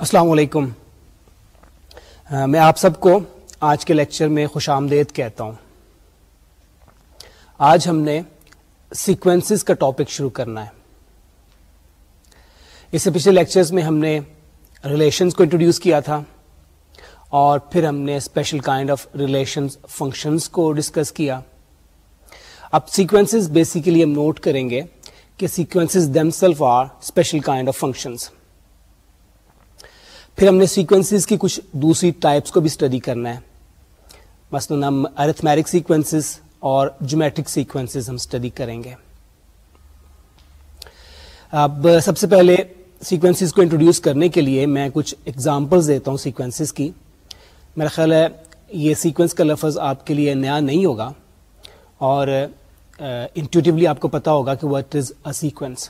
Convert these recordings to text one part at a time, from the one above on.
السلام علیکم۔ میں آپ سب کو آج کے لیکچر میں خوش آمدید کہتا ہوں۔ آج ہم نے سیکوینسز کا ٹاپک شروع کرنا ہے۔ اس سے پچھلے لیکچرز میں ہم نے ریلیشنز کو انٹروڈیوس کیا تھا اور پھر ہم نے special kind of relations functions کو ڈسکس کیا۔ اب سیکوینسز بیسیکلی ہم نوٹ کریں گے کہ sequences them self are special kind of functions پھر ہم نے سیکوینسز کی کچھ دوسری ٹائپس کو بھی اسٹڈی کرنا ہے۔ مثلاً ہم ارتھمیرک سیکوینسز اور جومیٹرک سیکوینسز ہم اسٹڈی کریں گے۔ اب سب سے پہلے سیکوینسز کو انٹروڈیوس کرنے کے لیے میں کچھ ایگزامپلز دیتا ہوں سیکوینسز کی۔ میرا خیال ہے یہ سیکوینس کا لفظ آپ کے لیے نیا نہیں ہوگا اور انٹیوٹیولی آپ کو پتا ہوگا کہ وٹ از اے سیکوینس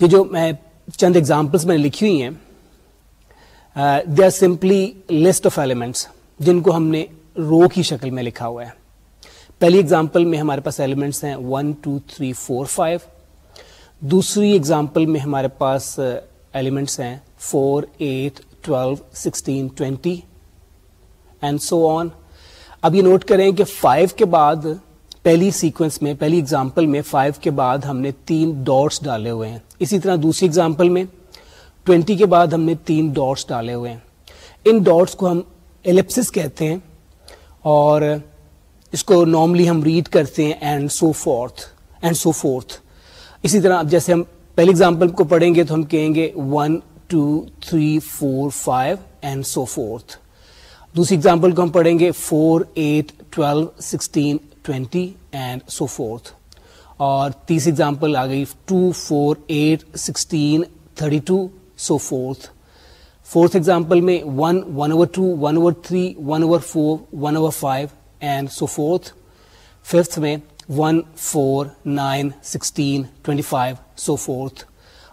یہ جو میں چند ایگزامپلس میں نے لکھی ہوئی ہیں۔ They are simply list of elements جن کو ہم نے رو کی شکل میں لکھا ہوا ہے۔ پہلی ایگزامپل میں ہمارے پاس ایلیمنٹس ہیں one two three four five دوسری ایگزامپل میں ہمارے پاس ایلیمنٹس ہیں four eight twelve sixteen twenty and so on اب یہ نوٹ کریں کہ فائیو کے بعد پہلی سیکوینس میں، پہلی ایگزامپل میں فائیو کے بعد ہم نے تین ڈاٹس ڈالے ہوئے ہیں۔ اسی طرح دوسری ایگزامپل میں ٹوینٹی کے بعد ہم نے تین ڈاٹس ڈالے ہوئے ہیں۔ ان ڈاٹس کو ہم ایلپسس کہتے ہیں اور اس کو نارملی ہم ریڈ کرتے ہیں and so forth and so forth اسی طرح اب جیسے ہم پہلی ایگزامپل کو پڑھیں گے تو ہم کہیں گے one two three four five and so forth دوسری ایگزامپل کو ہم پڑھیں گے four eight twelve sixteen twenty and so forth اور تیسری ایگزامپل آ گئی two four eight sixteen thirty two so forth fourth example میں one one over two one over three one over four one over five and so forth fifth میں one four nine sixteen twenty five so forth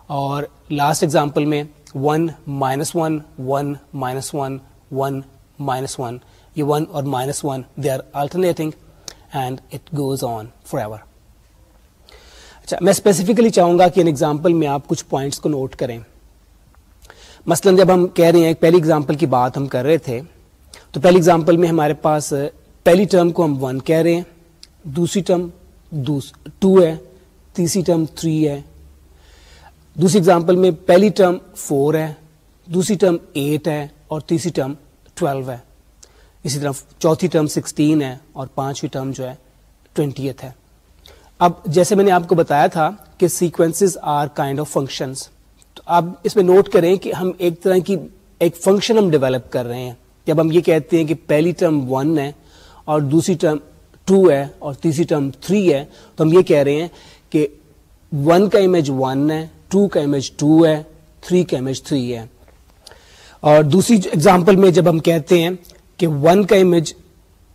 اور last example میں one minus one one minus one one minus one یہ one اور minus one they are alternating and it goes on forever ever اچھا میں specifically چاہوں گا کہ ان example میں آپ کچھ پوائنٹس کو نوٹ کریں۔ مثلا جب ہم کہہ رہے ہیں پہلی ایگزامپل کی بات ہم کر رہے تھے، تو پہلی ایگزامپل میں ہمارے پاس، پہلی ٹرم کو ہم ون کہہ رہے ہیں، دوسری ٹرم ٹو ہے، تیسری ٹرم تھری ہے۔ دوسری ایگزامپل میں پہلی ٹرم فور ہے، دوسری ٹرم ایٹ ہے اور تیسری ٹرم ٹویلو ہے۔ اسی طرح چوتھی ٹرم سکسٹین ہے اور پانچویں ٹرم جو ہے ٹوینٹی ہے۔ اب جیسے میں نے آپ کو بتایا تھا کہ sequence are kind of functions تو اب اس میں نوٹ کریں کہ ہم ایک طرح کی ایک فنکشن ہم ڈیولپ کر رہے ہیں۔ جب ہم یہ کہتے ہیں کہ پہلی ٹرم ون ہے اور دوسری ٹرم ٹو ہے اور تیسری ٹرم تھری ہے، تو ہم یہ کہہ رہے ہیں کہ ون کا امیج ون ہے ٹو کا امیج ٹو ہے تھری کا امیج تھری ہے۔ اور دوسری ایگزامپل میں جب ہم کہتے ہیں کہ ون کا امیج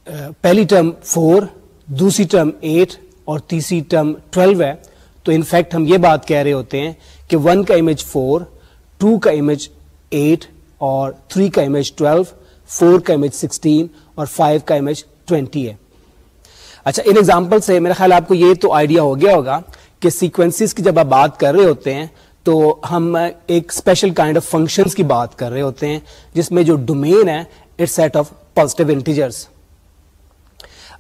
uh, پہلی ٹرم فور دوسری ٹرم ایٹ اور تیسری ٹرم ٹویلو ہے، تو انفیکٹ ہم یہ بات کہہ رہے ہوتے ہیں کہ ون کا امیج فور ٹو کا امیج ایٹ اور تھری کا امیج ٹویلو فور کا امیج سکسٹین اور فائیو کا امیج ٹوینٹی ہے۔ اچھا ان ایگزامپل سے میرا خیال آپ کو یہ تو آئیڈیا ہو گیا ہوگا کہ سیکوینس کی جب آپ بات کر رہے ہوتے ہیں، تو ہم ایک اسپیشل کائنڈ آف فنکشنز کی بات کر رہے ہوتے ہیں، جس میں جو ڈومین ہے سیٹ آف پازیٹو انٹیجرس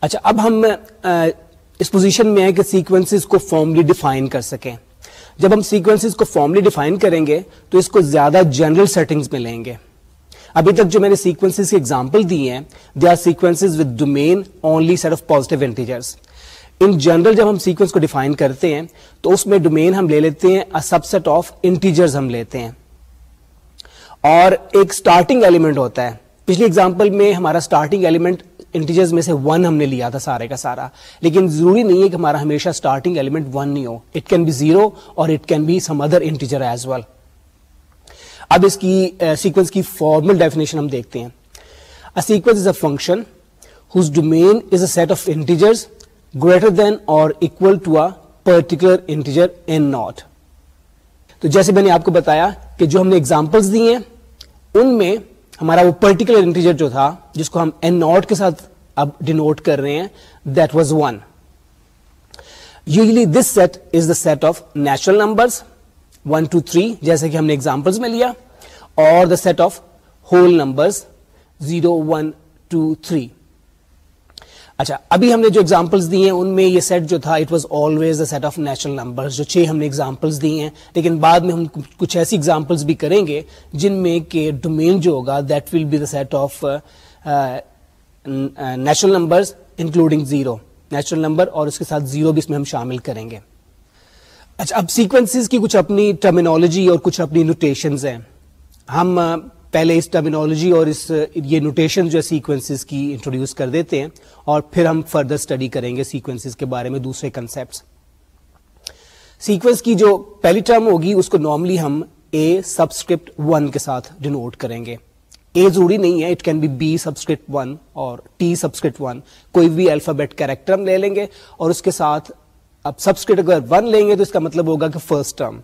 اچھا اب ہم اس پوزیشن میں ہیں کہ سیکوینس کو فارملی ڈیفائن کر سکیں۔ جب ہم سیکوینس کو فارملی ڈیفائن کریں گے، تو اس کو زیادہ جنرل سیٹنگز میں لیں گے۔ ابھی تک جو میں نے سیکوینس کی ایگزامپل دی ہیں they are sequence with domain only set of positive integers in general جب ہم سیکوینس کو ڈیفائن کرتے ہیں، تو اس میں ڈومین ہم لے لیتے ہیں سب سیٹ آف انٹیجرز ہم لیتے ہیں۔ اور ایک اسٹارٹنگ ایلیمنٹ ہوتا ہے۔ پچھلی ایگزامپل میں ہمارا اسٹارٹنگ ایلیمنٹ انٹیجرز میں سے ون ہم نے لیا تھا سارے کا سارا۔ لیکن ضروری نہیں ہے کہ ہمارا ہمیشہ اسٹارٹنگ ایلیمنٹ ون نہیں ہو۔ It can be zero or it can be some other integer as well اب اس کی uh, سیکوینس کی فارمل ڈیفینیشن ہم دیکھتے ہیں۔ Sequence is a function whose domain is a set of integers greater than or equal to a particular integer n naught تو جیسے میں نے آپ کو بتایا کہ جو ہم نے ایگزامپلس دی ہیں، ان میں ہمارا وہ پرٹیکولر انٹیجر جو تھا، جس کو ہم این ناٹ کے ساتھ اب ڈینوٹ کر رہے ہیں that was one usually this set is the set of natural numbers one two three جیسے کہ ہم نے ایگزامپلس میں لیا، اور the set of whole numbers zero one two three اچھا ابھی ہم نے جو ایگزامپلس دی ہیں، ان میں یہ سیٹ جو تھا it was always the set of natural number جو چھ ہم نے ایگزامپلس دی ہیں۔ لیکن بعد میں ہم کچھ ایسی ایگزامپلس بھی کریں گے، جن میں کہ ڈومین جو ہوگا that will be the set of natural number including zero natural number اور اس کے ساتھ زیرو بھی اس میں ہم شامل کریں گے۔ اچھا اب سیکوینس کی کچھ اپنی ٹرمینالوجی اور کچھ اپنی نوٹیشنز ہیں۔ ہم uh, پہلے اس ٹرمینالوجی اور اس، یہ نوٹیشن جو ہے سیکوینسز کی انٹروڈیوس کر دیتے ہیں اور پھر ہم فردر اسٹڈی کریں گے سیکوینسز کے بارے میں دوسرے کنسپٹس سیکوینس کی جو پہلی ٹرم ہوگی، اس کو نارملی ہم اے سبسکرپٹ ون کے ساتھ ڈینوٹ کریں گے. اے ضروری نہیں ہے it can be B subscript one اور ٹی سبسکرپٹ ون کوئی بھی الفابیٹ کیریکٹر ہم لے لیں گے اور اس کے ساتھ اب سبسکرپٹ اگر ون لیں گے تو اس کا مطلب ہوگا کہ first term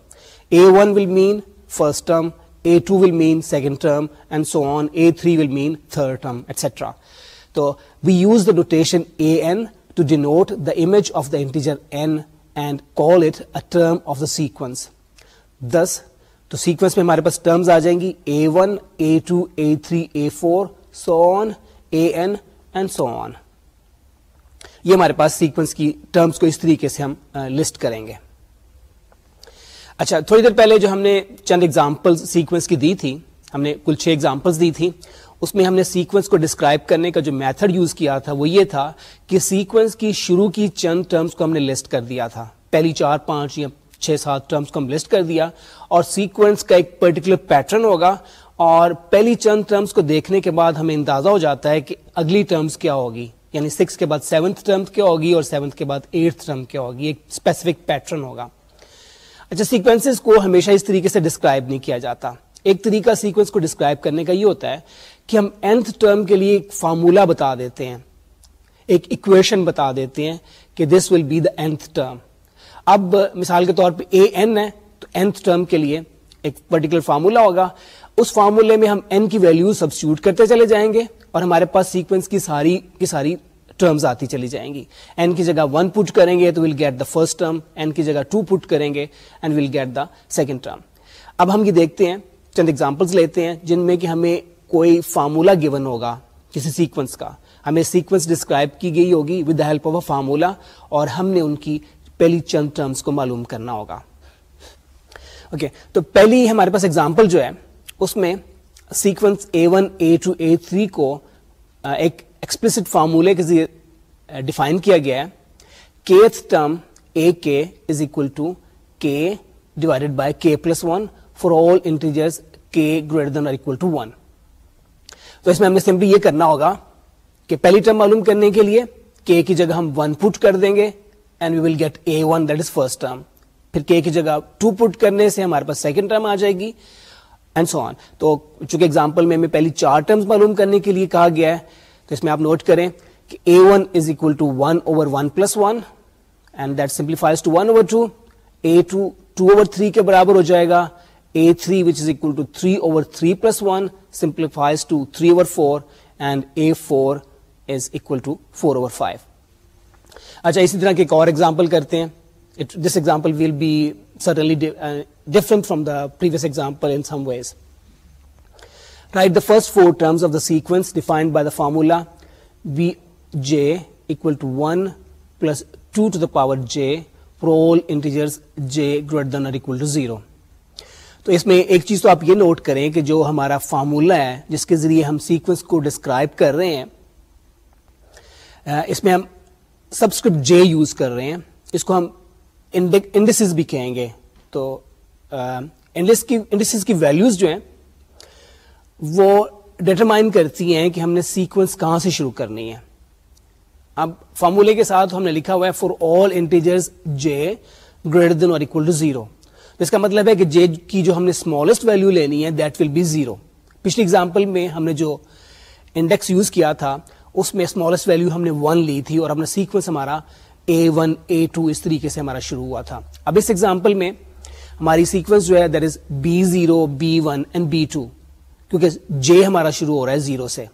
a one will mean first term a two will mean second term and so on a three will mean third term etcetera تو we use the notation a n to denote the image of the integer n and call it a term of the sequence this تو sequence میں ہمارے پاس terms آ جائیں گی a one a two a three a four so on a n and so on یہ ہمارے پاس سیکوینس کی ٹرمز کو اس طریقے سے ہم لسٹ کریں گے اچھا تھوڑی دیر پہلے جو ہم نے چند ایگزامپل سیکوینس کی دی تھی، ہم نے کل چھ ایگزامپلس دی تھی، اس میں ہم نے سیکوینس کو ڈسکرائب کرنے کا جو میتھڈ یوز کیا تھا، وہ یہ تھا کہ سیکوینس کی شروع کی چند ٹرمز کو ہم نے لسٹ کر دیا تھا۔ پہلی چار، پانچ یا چھ، سات ٹرمز کو ہم لسٹ کر دیا، اور سیکوینس کا ایک پرٹیکولر پیٹرن ہوگا، اور پہلی چند ٹرمز کو دیکھنے کے بعد ہمیں اندازہ ہو جاتا ہے کہ اگلی ٹرمز کیا ہوگی۔ یعنی سکس کے بعد سیونتھ ٹرم کیا ہوگی اور سیونتھ کے بعد ایٹھ ٹرم کیا ہوگی، ایک اسپیسیفک پیٹرن ہوگا۔ اچھا سیکوینس کو ہمیشہ اس طریقے سے ڈسکرائب نہیں کیا جاتا۔ ایک طریقہ سیکوینس کو ڈسکرائب کرنے کا یہ ہوتا ہے کہ ہم اینتھ ٹرم کے لیے ایک فارمولا بتا دیتے ہیں، ایک اکویشن بتا دیتے ہیں کہ this will be the nth term اب مثال کے طور پہ اے این ہے، تو اینتھ ٹرم کے لیے ایک پرٹیکولر فارمولا ہوگا۔ اس فارمولے میں ہم این کی ویلو سبسٹیوٹ کرتے چلے جائیں گے اور ہمارے پاس سیکوینس کی ساری کی ساری ٹرمز آتی چلی جائیں گی. این کی جگہ ون پٹ کریں گے تو will get the first term n کی جگہ ٹو پٹ کریں گے and will get the second term اب ہم یہ دیکھتے ہیں چند ایگزامپلس لیتے ہیں جن میں کہ ہمیں کوئی فارمولا گیون ہوگا کسی سیکوینس کا. ہمیں سیکوینس ڈسکرائب کی گئی ہوگی with the help of a formula اور ہم نے ان کی پہلی چند ٹرمز کو معلوم کرنا ہوگا. اوکے okay, تو پہلی ہمارے پاس ایگزامپل جو ہے اس میں sequence a one a two a three کو ایک ایکسپلسٹ فارمولے کے ذریعے eh, ڈیفائن کیا گیا ہے kth term a k is equal to k divided by k plus one for all integers k greater than equal to one تو اس میں ہم نے سمپلی یہ کرنا ہوگا کہ پہلی ٹرم معلوم کرنے کے لیے کے کی جگہ ہم ون پٹ کر دیں گے and we will get a one that is first term پھر کے کی جگہ ٹو پٹ کرنے سے ہمارے پاس سیکنڈ ٹرم آ جائے گی اینڈ سو آن تو چونکہ اگزامپل میں ہمیں پہلی چار ٹرمز معلوم کرنے کے لیے کہا گیا ہے تو اس میں آپ نوٹ کریں کہ a one is equal to one over one plus one and that simplifies to one over two a two two over three کے برابر ہو جائے گا. A three which is equal to three over three plus one simplifies to three over four and a four is equal to four over five اچھا اسی طرح کے ایک اور ایگزامپل کرتے ہیں. This example will be certainly different from the previous example in some ways Write the first four terms of the sequence defined by the formula Vj equal to 1 plus 2 to the power j for all integers j greater than or equal to 0. تو اس میں ایک چیز تو آپ یہ note کریں کہ جو ہمارا فارمولا ہے، جس کے ذریعے ہم سیکوینس کو ڈسکرائب کر رہے ہیں، اس میں ہم سبسکرپٹ جے یوز کر رہے ہیں اس کو ہم انڈسز بھی کہیں گے تو انڈسز کی ویلیوز جو ہیں وہ ڈیٹرمائن کرتی ہیں کہ ہم نے سیکوینس کہاں سے شروع کرنی ہے۔ اب فارمولے کے ساتھ ہم نے لکھا ہوا ہے for all integers j greater than or equal to zero اس کا مطلب ہے کہ جے کی جو ہم نے اسمالسٹ ویلو لینی ہے دیٹ ول بی زیرو پچھلی اگزامپل میں ہم نے جو انڈیکس یوز کیا تھا، اس میں اسمالسٹ ویلو ہم نے ون لی تھی اور ہم نے سیکوینس ہمارا اے ون اے ٹو اس طریقے سے ہمارا شروع ہوا تھا۔ اب اس ایگزامپل میں ہماری سیکوینس جو ہے that is b zero b one and b two کیونکہ جے ہمارا شروع ہو رہا ہے زیرو سے۔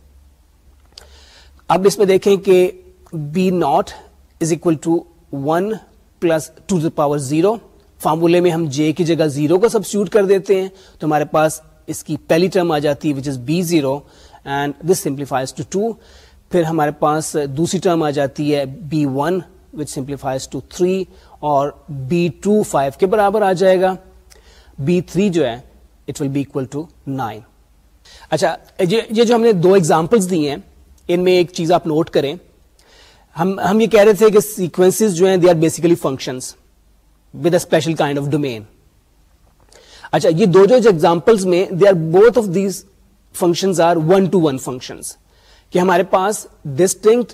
اب اس میں دیکھیں کہ b naught is equal to one plus two the power zero فارمولے میں ہم جے کی جگہ زیرو کو سبسٹیوٹ کر دیتے ہیں، تو ہمارے پاس اس کی پہلی ٹرم آ جاتی ہے which is b zero and this simplifies to two پھر ہمارے پاس دوسری ٹرم آ جاتی ہے b one which simplifies to three اور بی ٹو فائیو کے برابر آ جائے گا۔ بی تھری جو ہے it will be equal to nine اچھا یہ جو ہم نے دو ایگزامپلس دی ہیں، ان میں ایک چیز آپ نوٹ کریں۔ ہم ہم یہ کہہ رہے تھے کہ سیکوینس جو ہیں they are basically functions with a special kind of domain اچھا یہ دو جو ایگزامپلس میں they are both of these function are one to one functions کہ ہمارے پاس ڈسٹنکٹ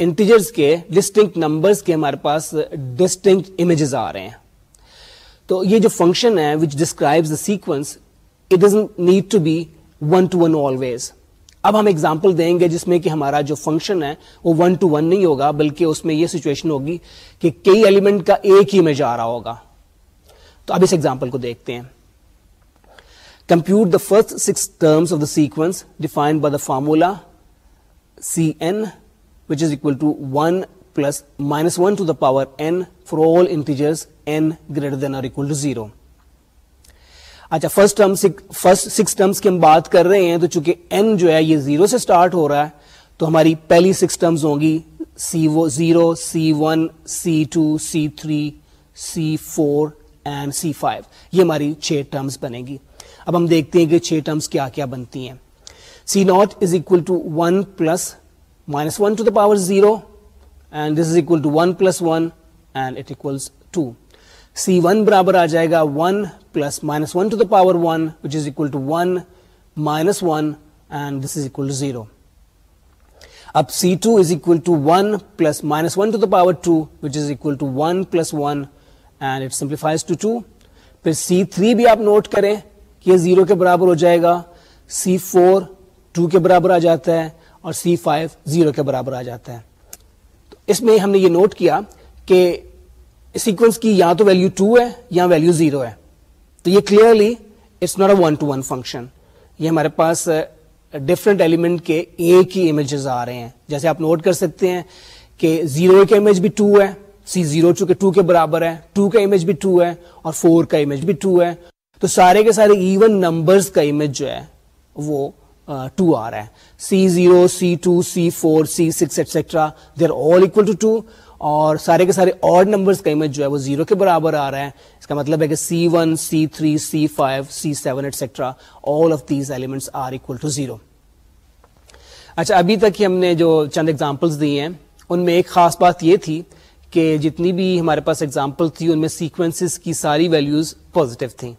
انٹیجرز کے ڈسٹنکٹ نمبرز کے ہمارے پاس ڈسٹنکٹ امیجز آ رہے ہیں۔ تو یہ جو فنکشن ہے which describe the sequence it doesn't need to be one to one always اب ہم اگزامپل دیں گے جس میں کہ ہمارا جو فنکشن ہے وہ ون ٹو ون نہیں ہوگا، بلکہ اس میں یہ سچویشن ہوگی کہ کئی ایلیمنٹ کا ایک ہی امیج آ رہا ہوگا۔ تو اب اس ایگزامپل کو دیکھتے ہیں۔ Compute the first six terms of the sequence defined by the formula c n which is equal to one plus minus one to the power n for all integers n greater than or equal to zero اچھا first term first six terms کی ہم بات کر رہے ہیں، تو چونکہ N جو ہے، یہ زیرو سے اسٹارٹ ہو رہا ہے، تو ہماری پہلی سکس ٹرمز ہوں گی c zero c one c two c three c four and c five یہ ہماری چھ ٹرمز بنے گی۔ اب ہم دیکھتے ہیں کہ چھ ٹرمز کیا کیا بنتی ہیں۔ C naught is equal to one plus minus one to the power zero and this is equal to one plus one and it equals to c one برابر آ جائے گا one plus minus one to the power one which is equal to one minus one and this is equal to zero اب c two is equal to one plus minus one to the power two which is equal to one plus one and it simplifies to two پھر c three بھی آپ note کریں کہ یہ zero کے برابر ہو جائے گا. سی فور ٹو کے برابر آ جاتا ہے اور سی فائیو زیرو کے برابر آ جاتا ہے. تو اس میں ہم نے یہ نوٹ کیا کہ سیکوینس کی یا تو ویلو ٹو ہے یا ویلو زیرو ہے۔ تو یہ clearly it's not a one to one function یہ ہمارے پاس uh, ڈفرنٹ ایلیمنٹ کے ایک ہی امیجز آ رہے ہیں۔ جیسے آپ نوٹ کر سکتے ہیں کہ زیرو کا امیج بھی ٹو ہے سی زیرو چونکہ ٹو کے برابر ہے ٹو کا امیج بھی ٹو ہے اور فور کا امیج بھی ٹو ہے۔ تو سارے کے سارے ایون نمبرز کا امیج جو ہے، وہ uh, ٹو آ رہا ہے۔ C zero c two c four c six etcetera they are all equal to two اور سارے کے سارے اور نمبرز کا امیج جو ہے وہ زیرو کے برابر آ رہا ہے اس کا مطلب ہے کہ c one c three c five c seven etcetera all of these elements are equal to zero اچھا ابھی تک ہم نے جو چند ایگزامپلس دی ہیں، ان میں ایک خاص بات یہ تھی کہ جتنی بھی ہمارے پاس ایگزامپل تھی، ان میں سیکوینس کی ساری ویلوز پازیٹیو تھیں۔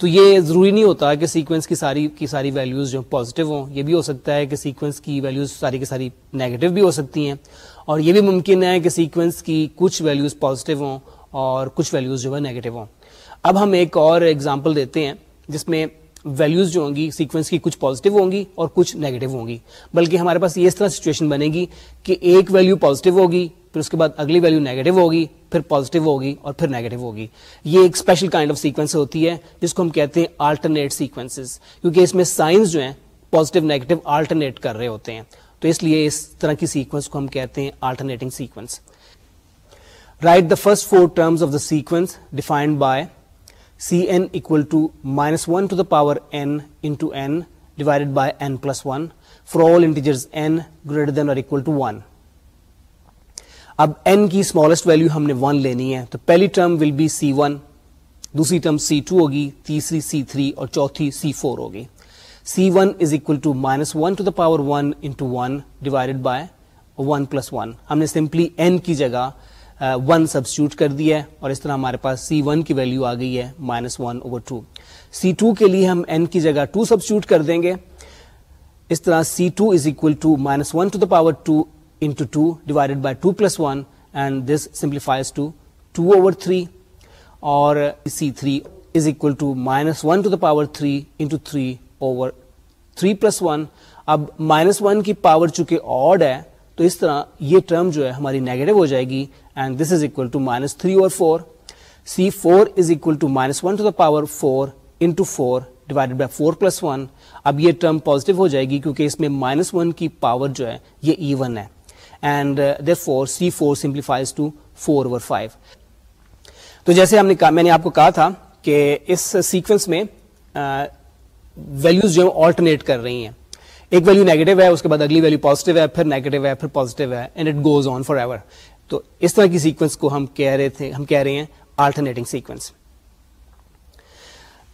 تو یہ ضروری نہیں ہوتا کہ سیکوینس کی ساری کی ساری ویلیوز جو پازیٹیو ہوں، یہ بھی ہو سکتا ہے کہ سیکوینس کی ویلیوز ساری کی ساری نیگیٹو بھی ہو سکتی ہیں۔ اور یہ بھی ممکن ہے کہ سیکوینس کی کچھ ویلیوز پازیٹیو ہوں اور کچھ ویلیوز جو ہے نیگیٹو ہوں۔ اب ہم ایک اور ایگزامپل دیتے ہیں، جس میں ویلوز جو ہوں گی سیکوینس کی کچھ پازیٹیو ہوں گی اور کچھ نیگیٹو ہوں گی۔ بلکہ ہمارے پاس یہ اس طرح سچویشن بنے گی کہ ایک ویلو پازیٹیو ہوگی، پھر اس کے بعد اگلی ویلو نیگیٹو ہوگی، پھر پازیٹیو ہوگی اور پھر نیگیٹو ہوگی۔ یہ ایک اسپیشل کائنڈ آف سیکوینس ہوتی ہے جس کو ہم کہتے ہیں آلٹرنیٹ سیکوینس کیونکہ اس میں سائنس جو ہیں پازیٹیو نیگیٹو آلٹرنیٹ کر رہے ہوتے ہیں۔ تو اس لیے اس طرح کی سیکوینس کو ہم کہتے ہیں alternating sequence right the first four terms of the sequence defined by C N equal to minus one to the power N into N divided by N plus one for all integers N greater than or equal to one اب N کی smallest value ہم نے one لینی ہے، تو پہلی term will be c one دوسری term سی two ہوگی، تیسری سی تھری اور چوتھی سی فور ہوگی۔ C one is equal to minus one to the power one into one divided by one plus one ہم نے سمپلی این کی جگہ ون سبسٹیوٹ کر دیا ہے اور اس طرح ہمارے پاس سی ون کی ویلو آ گئی ہے minus one over two c two کے لیے ہم این کی جگہ ٹو سبسٹیوٹ کر دیں گے. اس طرح c two is equal to minus one to the power two into two divided by two plus one and this simplifies to two over three اور c three is equal to minus one to the power three into three over three plus one اب minus one کی پاور چونکہ odd ہے، تو اس طرح یہ ٹرم جو ہے ہماری نیگیٹو ہو جائے گی and this is equal to minus three اور four c four is equal to minus one to the power four into four divided by four plus one اب یہ ٹرم پازیٹو ہو جائے گی کیونکہ اس میں مائنس ون کی پاور جو ہے یہ ایون ہے. And therefore c four simplifies to four over five تو جیسے ہم نے کہا میں نے آپ کو کہا تھا کہ اس سیکوینس میں uh, ویلوز جو ہیں آلٹرنیٹ کر رہی ہیں. ایک ویلو نیگیٹو ہے، اس کے بعد اگلی ویلو پازیٹو ہے، پھر نیگیٹو ہے، پھر پازیٹو ہے and it goes on for ever تو اس طرح کی سیکوینس کو ہم کہہ رہے تھے، ہم کہہ رہے ہیں آلٹرنیٹنگ سیکوینس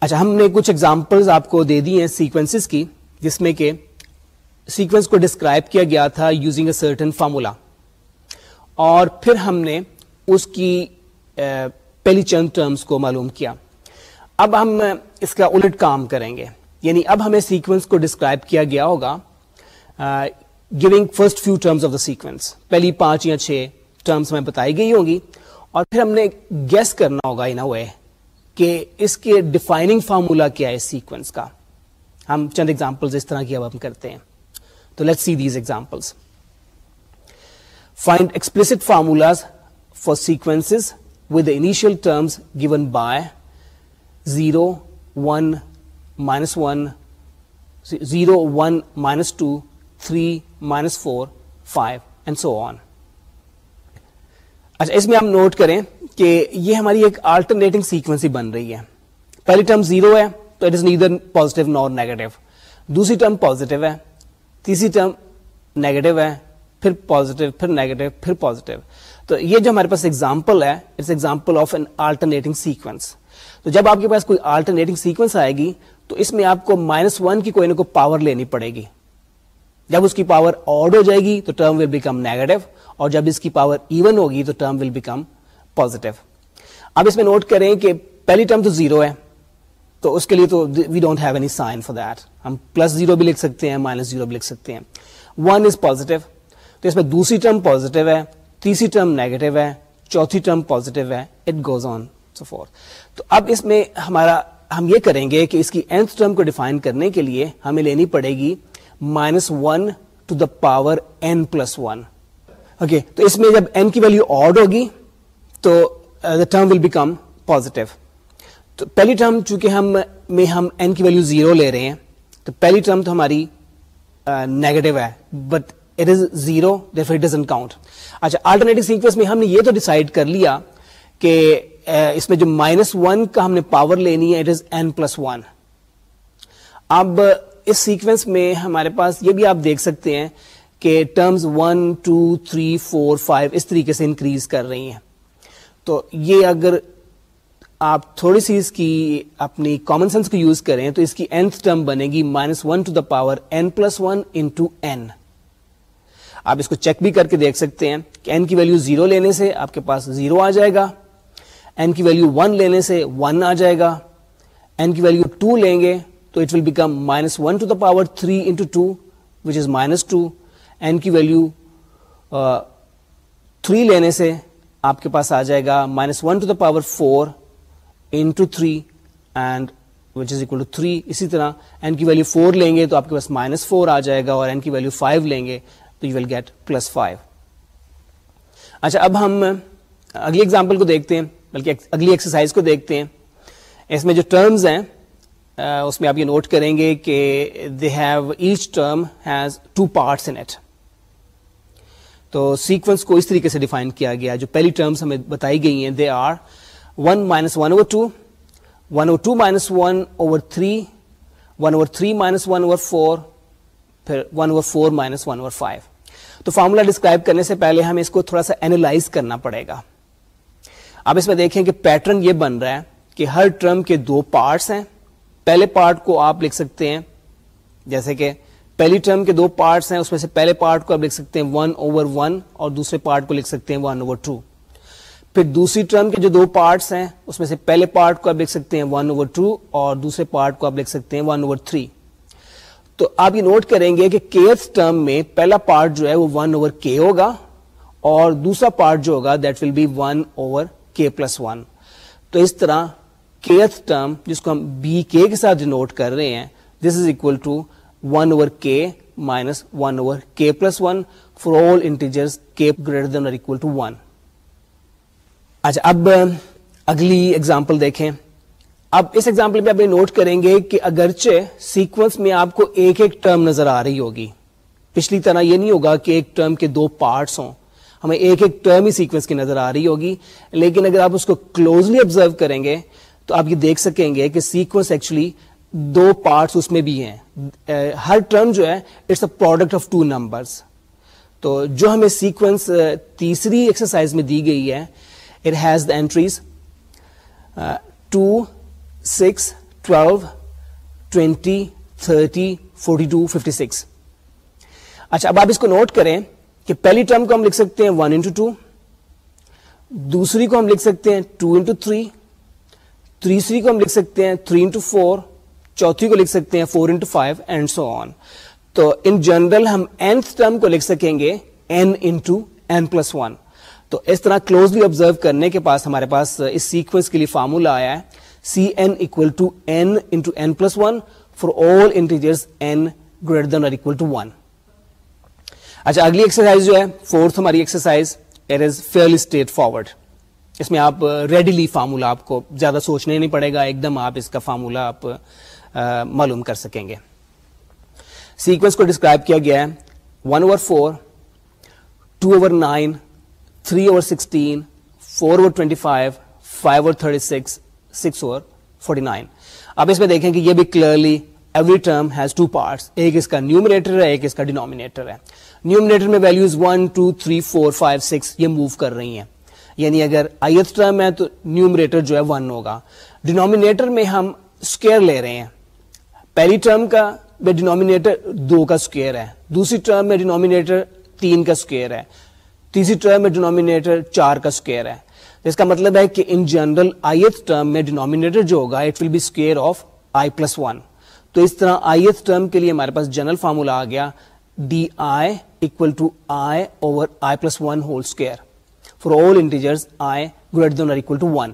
اچھا ہم نے کچھ ایگزامپل آپ کو دے دی ہیں سیکوینس کی، جس میں کہ سیکوینس کو ڈسکرائب کیا گیا تھا یوزنگ اے سرٹن فارمولا اور پھر ہم نے اس کی پہلی چند ٹرمز کو معلوم کیا. اب ہم اس کا الٹ کام کریں گے. یعنی اب ہمیں سیکوینس کو ڈسکرائب کیا گیا ہوگا giving first few terms of the sequence پہلی پانچ یا چھ ٹرمز میں بتائی گئی ہوں گی اور پھر ہم نے گیس کرنا ہوگا ان وے کہ اس کے ڈیفائننگ فارمولا کیا ہے سیکوینس کا۔ ہم چند ایگزامپل اس طرح کی اب ہم کرتے ہیں۔ تو let see these examples find explicit formulas for sequence with initial terms given by zero one minus one zero one minus two three minus four five and so on اچھا اس میں ہم نوٹ کریں کہ یہ ہماری ایک آلٹرنیٹنگ سیکوینس ہی بن رہی ہے۔ پہلی ٹرم زیرو ہے، تو it is neither positive nor negative دوسری ٹرم پوزیٹو ہے، تیسری ٹرم نیگیٹو ہے، پھر پوزیٹو پھر نیگیٹو پھر پوزیٹو تو یہ جو ہمارے پاس ایگزامپل ہے it's example of an alternating sequence تو جب آپ کے پاس کوئی آلٹرنیٹنگ سیکوینس آئے گی، تو اس میں آپ کو مائنس ون کی کوئی نہ کوئی پاور لینی پڑے گی۔ جب اس کی پاور آڈ ہو جائے گی تو ٹرم ول بیکم نیگیٹو اور جب اس کی پاور ایون ہوگی تو ٹرم ول بیکم پوزیٹو اب اس میں نوٹ کریں کہ پہلی ٹرم تو زیرو ہے، تو اس کے لیے تو we don't have any sign for that ہم پلس زیرو بھی لکھ سکتے ہیں مائنس زیرو بھی لکھ سکتے ہیں۔ ون از پوزیٹو تو اس میں دوسری ٹرم پوزیٹو ہے، تیسری ٹرم نیگیٹو ہے، چوتھی ٹرم پوزیٹو ہے it goes on so forth تو اب اس میں ہمارا ہم یہ کریں گے کہ اس کی nth ٹرم کو ڈیفائن کرنے کے لیے ہمیں لینی پڑے گی minus one to the power n plus one okay تو اس میں جب این کی ویلو آڈ ہوگی تو the term will become positive تو پہلی ٹرم چونکہ ہم میں ہم این کی ویلو زیرو لے رہے ہیں تو پہلی ٹرم تو ہماری نیگیٹو uh, ہے. But it is zero it doesn't count اچھا آلٹرنیٹو سیکوینس میں ہم نے یہ تو ڈسائڈ کر لیا کہ uh, اس میں جو مائنس ون کا ہم نے پاور لینی ہے it is n plus one اب اس سیکوینس میں ہمارے پاس یہ بھی آپ دیکھ سکتے ہیں کہ terms one two three four five اس طریقے سے انکریز کر رہی ہیں۔ تو یہ اگر آپ تھوڑی سی اس کی اپنی کامن سینس کو یوز کریں تو اس کی nth ٹرم بنے گی minus one to the power n plus one into n آپ اس کو چیک بھی کر کے دیکھ سکتے ہیں کہ این کی ویلو زیرو لینے سے آپ کے پاس زیرو آ جائے گا۔ این کی ویلو ون لینے سے ون آ جائے گا۔ این کی ویلو ٹو لیں گے۔ تو it will become minus one to the power three into two which is minus two n کی ویلو تھری uh, لینے سے آپ کے پاس آ جائے گا minus one to the power four into three and which is equal to three اسی طرح این کی ویلو فور لیں گے تو آپ کے پاس مائنس فور آ جائے گا اور این کی ویلو فائیو لیں گے تو you will get plus five اچھا اب ہم اگلی ایگزامپل کو دیکھتے ہیں، بلکہ اگلی ایکسرسائز کو دیکھتے ہیں۔ اس میں جو ٹرمز ہیں اس میں آپ یہ نوٹ کریں گے کہ they have each term has two parts in it تو سیکوینس کو اس طریقے سے ڈیفائن کیا گیا، جو پہلی ٹرمز ہمیں بتائی گئی ہیں they are one minus one over two one over two minus one over three one over three minus one over four پھر one over four minus one over five تو فارمولا ڈسکرائب کرنے سے پہلے ہمیں اس کو تھوڑا سا اینالائز کرنا پڑے گا۔ اب اس میں دیکھیں کہ پیٹرن یہ بن رہا ہے کہ ہر ٹرم کے دو پارٹس ہیں۔ پہلے پارٹ کو آپ لکھ سکتے ہیں۔ جیسے کہ پہلی ٹرم کے دو پارٹس ہیں، اس میں سے پہلے پارٹ کو آپ لکھ سکتے ہیں ون اوور ون اور دوسرے پارٹ کو لکھ سکتے ہیں ون اوور ٹو پھر دوسری ٹرم کے جو دو پارٹس ہیں، اس میں سے پہلے پارٹ کو آپ لکھ سکتے ہیں ون اوور ٹو اور دوسرے پارٹ کو آپ لکھ سکتے ہیں ون اوور تھری تو آپ یہ نوٹ کریں گے کہ کیتھ ٹرم میں پہلا پارٹ جو ہے وہ ون اوور کے ہوگا اور دوسرا پارٹ جو ہوگا that will be one over k plus one تو اس طرح کیتھ ٹرم جس کو ہم بی کے کے ساتھ نوٹ کر رہے ہیں this is equal to one over k minus one over k plus one for all integer k greater than equal to one اچھا اب اگلی ایگزامپل دیکھیں۔ اب اس ایگزامپل میں آپ یہ نوٹ کریں گے کہ اگرچہ سیکوینس میں آپ کو ایک ایک ٹرم نظر آ رہی ہوگی، پچھلی طرح یہ نہیں ہوگا کہ ایک ٹرم کے دو پارٹس ہوں۔ ہمیں ایک ایک ٹرم ہی سیکوینس کی نظر آ رہی ہوگی، لیکن اگر آپ اس کو کلوزلی آبزرو کریں گے تو آپ یہ دیکھ سکیں گے کہ سیکوینس ایکچولی دو پارٹس اس میں بھی ہیں۔ ہر ٹرم جو ہے it's a product of two numbers تو جو ہمیں سیکوینس تیسری ایکسرسائز میں دی گئی ہے it has the entries two six twelve twenty thirty forty two fifty six اچھا اب آپ اس کو نوٹ کریں کہ پہلی ٹرم کو ہم لکھ سکتے ہیں ون انٹو ٹو دوسری کو ہم لکھ سکتے ہیں ٹو انٹو تھری تیسری کو ہم لکھ سکتے ہیں تھری انٹو فور، چوتھی کو لکھ سکتے ہیں four into five, and so on. تو ان جنرل ہم nth ٹرم کو لکھ سکیں گے، n into n plus one. تو اس طرح کلوزلی آبزرو کرنے کے پاس ہمارے پاس اس سیکوینس کے لیے فارمولا آیا ہے۔ C n equal to n into n plus one for all integers n greater than or equal to one اچھا اگلی ایکسرسائز جو ہے فورتھ ہماری exercise it is fairly straightforward اس میں آپ uh, ریڈیلی فارمولا آپ کو زیادہ سوچنے نہیں پڑے گا، ایک دم آپ اس کا فارمولا آپ uh, معلوم کر سکیں گے۔ سیکوینس کو ڈسکرائب کیا گیا ہے۔ One over four two over nine three over sixteen four over twenty five five over thirty six six over forty nine اب اس میں دیکھیں کہ یہ بھی clearly every term has two parts ایک اس کا نیومینیٹر ہے، ایک اس کا ڈینومینیٹر ہے۔ نیومینیٹر میں values one two three four five six یہ موو کر رہی ہیں۔ یعنی اگر آئیت ٹرم ہے تو نیومریٹر جو ہے ون ہوگا۔ ڈینومینیٹر میں ہم اسکیئر لے رہے ہیں۔ پہلی ٹرم کا ڈینومینیٹر دو کا اسکیئر ہے۔ دوسری ٹرم میں ڈینومینیٹر تین کا اسکیئر ہے۔ تیسری ٹرم میں ڈینومینیٹر چار کا اسکیئر ہے۔ اس کا مطلب ہے کہ ان جنرل آئیت ٹرم میں ڈینومینیٹر جو ہوگا it will be square of i plus one تو اس طرح آئیت ٹرم کے لیے ہمارے پاس جنرل فارمولا آ گیا۔ D i equal to i over i plus one whole square for all integers i greater than or equal to one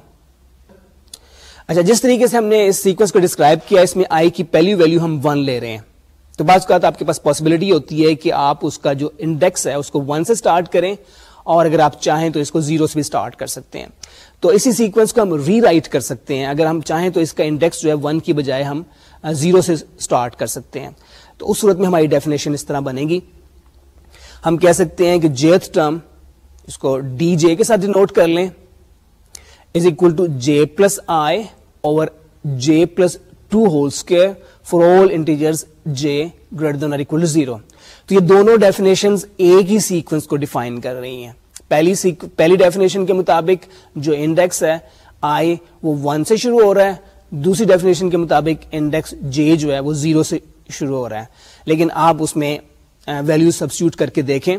اچھا جس طریقے سے ہم نے اس سیکوینس کو ڈسکرائب کیا، اس میں آئی کی پہلی ویلو ہم ون لے رہے ہیں۔ تو بعض اوقات آپ کے پاس پاسبلٹی ہوتی ہے کہ آپ اس کا جو انڈیکس ہے، اس کو ون سے اسٹارٹ کریں، اور اگر آپ چاہیں تو اس کو زیرو سے بھی اسٹارٹ کر سکتے ہیں۔ تو اسی سیکوینس کو ہم ری رائٹ کر سکتے ہیں۔ اگر ہم چاہیں تو اس کا انڈیکس جو ہے ون کی بجائے ہم زیرو سے اسٹارٹ کر سکتے ہیں۔ تو اس صورت میں ہماری ڈیفینیشن اس طرح بنے گی۔ ہم کہہ سکتے ہیں کہ جیتھ ٹرم اس کو ڈی جے کے ساتھ نوٹ کر لیں. Is equal to j plus i over j plus two whole square for all integers j greater than equal zero تو یہ دونوں ڈیفینیشن ایک ہی سیکوینس کو ڈیفائن کر رہی ہیں. پہلی پہلی ڈیفینیشن کے مطابق جو انڈیکس ہے آئی وہ ون سے شروع ہو رہا ہے. دوسری ڈیفینیشن کے مطابق انڈیکس جے جو ہے وہ زیرو سے شروع ہو رہا ہے. لیکن آپ اس میں uh, ویلو سبسٹیوٹ کر کے دیکھیں.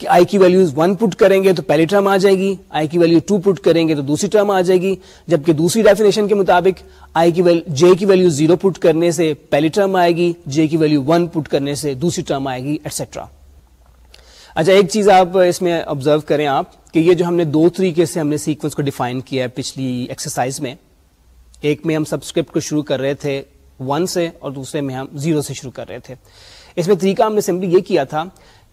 کہ آئی کی ویلوز ون پٹ کریں گے تو پہلی ٹرم آ جائے گی آئی کی ویلو ٹو پٹ کریں گے تو دوسری ٹرم آ جائے گی، جبکہ دوسری ڈیفینیشن کے مطابق آئی کی جے کی ویلو زیرو پٹ کرنے سے پہلی ٹرم آئے گی جے کی ویلو ون پٹ کرنے سے دوسری ٹرم آئے گی ایٹسٹرا اچھا ایک چیز آپ اس میں آبزرو کریں آپ کہ یہ جو ہم نے دو طریقے سے ہم نے سیکوینس کو ڈیفائن کیا ہے پچھلی ایکسرسائز میں، ایک میں ہم سبسکرپٹ کو شروع کر رہے تھے ون سے اور دوسرے میں ہم زیرو سے شروع کر رہے تھے۔ اس میں طریقہ ہم نے سمپلی یہ کیا تھا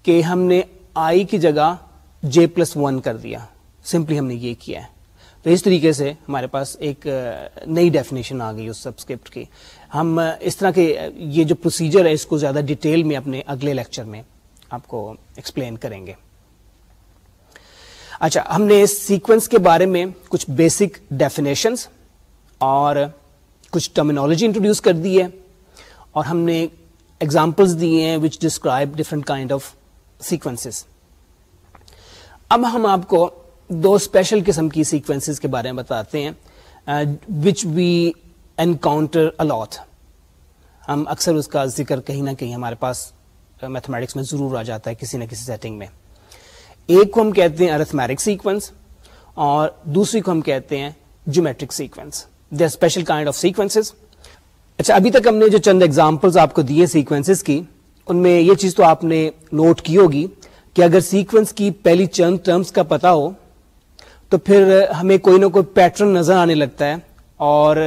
کہ ہم نے آئی کی جگہ جے پلس ون کر دیا۔ سمپلی ہم نے یہ کیا ہے۔ تو اس طریقے سے ہمارے پاس ایک نئی ڈیفینیشن آ گئی اس سبسکرپٹ کی۔ ہم اس طرح کے یہ جو پروسیجر ہے اس کو زیادہ ڈیٹیل میں اپنے اگلے لیکچر میں آپ کو ایکسپلین کریں گے۔ اچھا ہم نے اس سیکوینس کے بارے میں کچھ بیسک ڈیفینیشنس اور کچھ ٹرمینالوجی انٹروڈیوس کر دی ہے۔ اور ہم نے ایگزامپلس دیے ہیں which describe different kind of sequence اب ہم آپ کو دو اسپیشل قسم کی سیکوینس کے بارے میں بتاتے ہیں وچ وی انکاؤنٹر الاتھ ہم اکثر اس کا ذکر کہیں نہ کہیں ہمارے پاس میتھمیٹکس میں ضرور آ جاتا ہے کسی نہ کسی سیٹنگ میں۔ ایک کو ہم کہتے ہیں ارتھمیٹک سیکوینس اور دوسری کو ہم کہتے ہیں geometric sequence they special kind of sequence اچھا ابھی تک ہم نے جو چند ایگزامپل آپ کو دیے سیکوینس کی ان میں یہ چیز تو آپ نے نوٹ کی ہوگی کہ اگر سیکوینس کی پہلی چند ٹرمز کا پتا ہو، تو پھر ہمیں کوئی نہ کوئی پیٹرن نظر آنے لگتا ہے اور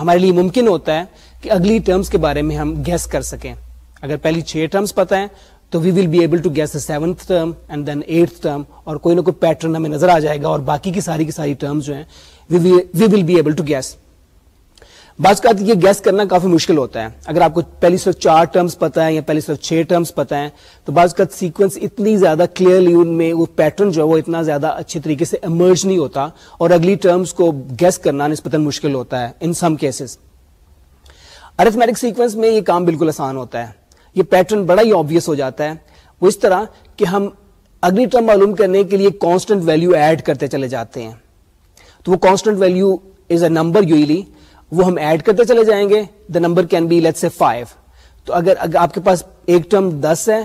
ہمارے لیے ممکن ہوتا ہے کہ اگلی ٹرمز کے بارے میں ہم گیس کر سکیں۔ اگر پہلی چھ ٹرمز پتہ ہیں، تو we will be able to guess the seventh term and then eighth term اور کوئی نہ کوئی پیٹرن ہمیں نظر آ جائے گا اور باقی کی ساری کی ساری ٹرمز جو ہیں we will be able to guess بعض کا یہ گیس کرنا کافی مشکل ہوتا ہے۔ اگر آپ کو پہلی صرف چار ٹرمز پتا ہے یا پہلی صرف چھ ٹرمز پتا ہے تو بعض کا سیکوینس اتنی زیادہ کلیئرلی ان میں وہ پیٹرن جو ہے وہ اتنا زیادہ اچھے طریقے سے ایمرج نہیں ہوتا اور اگلی ٹرمز کو گیس کرنا نسبتاً مشکل ہوتا ہے in some cases arithmetic sequence میں یہ کام بالکل آسان ہوتا ہے۔ یہ پیٹرن بڑا ہی آبیس ہو جاتا ہے۔ وہ اس طرح کہ ہم اگلی ٹرم معلوم کرنے کے لیے کانسٹنٹ ویلو ایڈ کرتے چلے جاتے ہیں۔ تو وہ constant value is a number usually وہ ہم ایڈ کرتے چلے جائیں گے. The number can be let say five تو اگر آپ کے پاس ایک ٹرم دس ہے،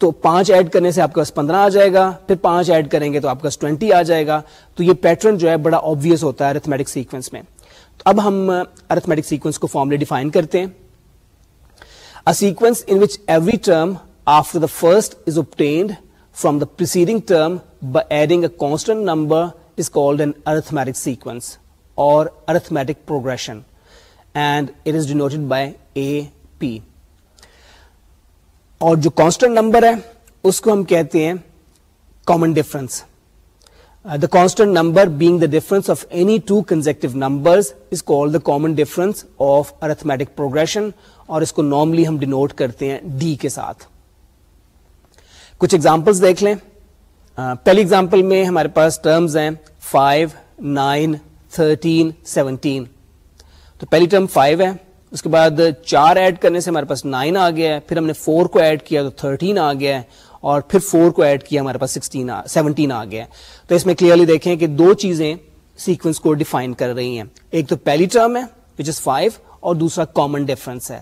تو پانچ ایڈ کرنے سے آپ کے پاس پندرہ آ جائے گا. پھر پانچ ایڈ کریں گے تو آپ کے پاس ٹوینٹی آ جائے گا. تو یہ پیٹرن جو ہے بڑا آبویس ہوتا ہے ارتھمیٹک سیکوینس میں. تو اب ہم uh, ارتھمیٹک سیکوینس کو فارملی ڈیفائن کرتے ہیں. Sequence in which every term after the first is obtained from the preceding term by adding a constant number is called an arithmetic sequence or arithmetic progression and it is denoted by A P اور جو constant number ہے، اس کو ہم کہتے ہیں common difference the constant number being the difference of any two consecutive number is call the common difference of arithmetic progression اور اس کو نارملی ہم ڈینوٹ کرتے ہیں ڈی کے ساتھ. کچھ ایگزامپلس دیکھ لیں. Uh, پہلی ایگزامپل میں ہمارے پاس ٹرمز ہیں فائیو نائن تھرٹین سیونٹین تو پہلی ٹرم فائیو ہے. اس کے بعد چار ایڈ کرنے سے ہمارے پاس نائن آ گیا ہے. پھر ہم نے فور کو ایڈ کیا تو تھرٹین آ گیا ہے. اور پھر فور کو ایڈ کیا ہمارے پاس سکسٹین سیونٹین آ گیا ہے. تو اس میں کلیئرلی دیکھیں کہ دو چیزیں سیکوینس کو ڈیفائن کر رہی ہیں. ایک تو پہلی ٹرم ہے وچ از فائیو اور دوسرا کامن ڈفرنس ہے.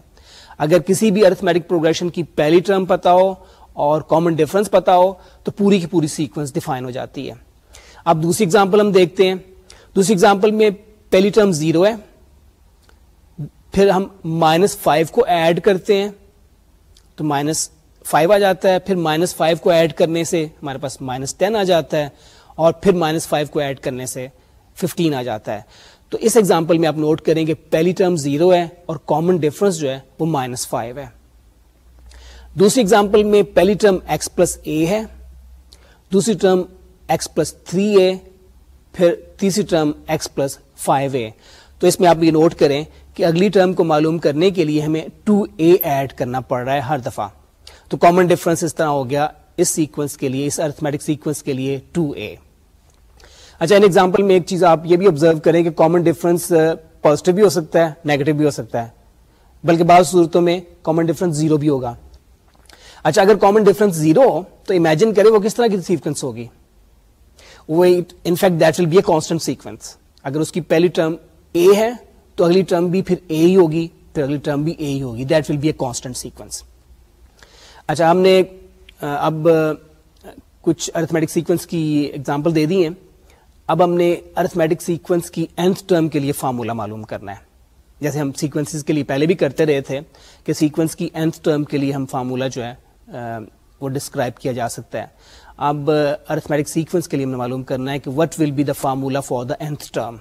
اگر کسی بھی ارتھمیٹک پروگرشن کی پہلی ٹرم پتا ہو اور کامن ڈفرنس پتا ہو تو پوری کی پوری سیکوینس ڈیفائن ہو جاتی ہے. اب دوسری اگزامپل ہم دیکھتے ہیں. دوسری اگزامپل میں پہلی ٹرم زیرو ہے۔ پھر ہم مائنس فائیو کو ایڈ کرتے ہیں۔ تو مائنس فائیو آ جاتا ہے۔ پھر مائنس فائیو کو ایڈ کرنے سے ہمارے پاس مائنس ٹین آ جاتا ہے۔ اور پھر مائنس فائیو کو ایڈ کرنے سے ففٹین آ جاتا ہے۔ تو اس ایگزامپل میں آپ نوٹ کریں گے پہلی ٹرم زیرو ہے اور کامن ڈفرنس جو ہے وہ مائنس فائیو ہے۔ دوسری ایگزامپل میں پہلی ٹرم ایکس پلس اے ہے۔ دوسری term x plus three a پھر تیسری term x plus five a. تو اس میں آپ یہ نوٹ کریں کہ اگلی ٹرم کو معلوم کرنے کے لیے ہمیں ٹو اے ایڈ کرنا پڑ رہا ہے ہر دفعہ۔ تو کامن ڈفرنس اس طرح ہو گیا اس سیکوینس کے لیے، اس ارتھمیٹک سیکوینس کے لیے ٹو اے۔ اچھا ان ایگزامپل میں ایک چیز آپ یہ بھی آبزرو کریں کہ کامن ڈفرنس پازیٹو بھی ہو سکتا ہے نیگیٹو بھی ہو سکتا ہے۔ بلکہ بعض صورتوں میں کامن ڈفرنس زیرو بھی ہوگا۔ اچھا اگر کامن ڈفرنس زیرو ہو، تو امیجن کرے وہ کس طرح کی سیکوینس ہوگی۔ In fact that will be a constant sequence اگر اس کی پہلی ٹرم اے ہے، تو اگلی ٹرم بھی پھر اے ہی ہوگی، پھر اگلی ٹرم بھی اے ہی ہوگی. That will be a constant sequence اچھا ہم نے اب کچھ ارتھمیٹک سیکوینس کی ایگزامپل دے دی ہیں. اب ہم نے ارتھمیٹک سیکوینس کی اینتھ ٹرم کے لیے فارمولا معلوم کرنا ہے. جیسے ہم سیکوینس کے لیے پہلے بھی کرتے رہے تھے کہ سیکوینس کی اینتھ ٹرم کے لیے ہم فارمولا جو ہے وہ ڈسکرائب کیا جا سکتا ہے. اب ارتھمیٹک سیکوینس کے لیے ہمیں معلوم کرنا ہے کہ what will be the formula for the nth term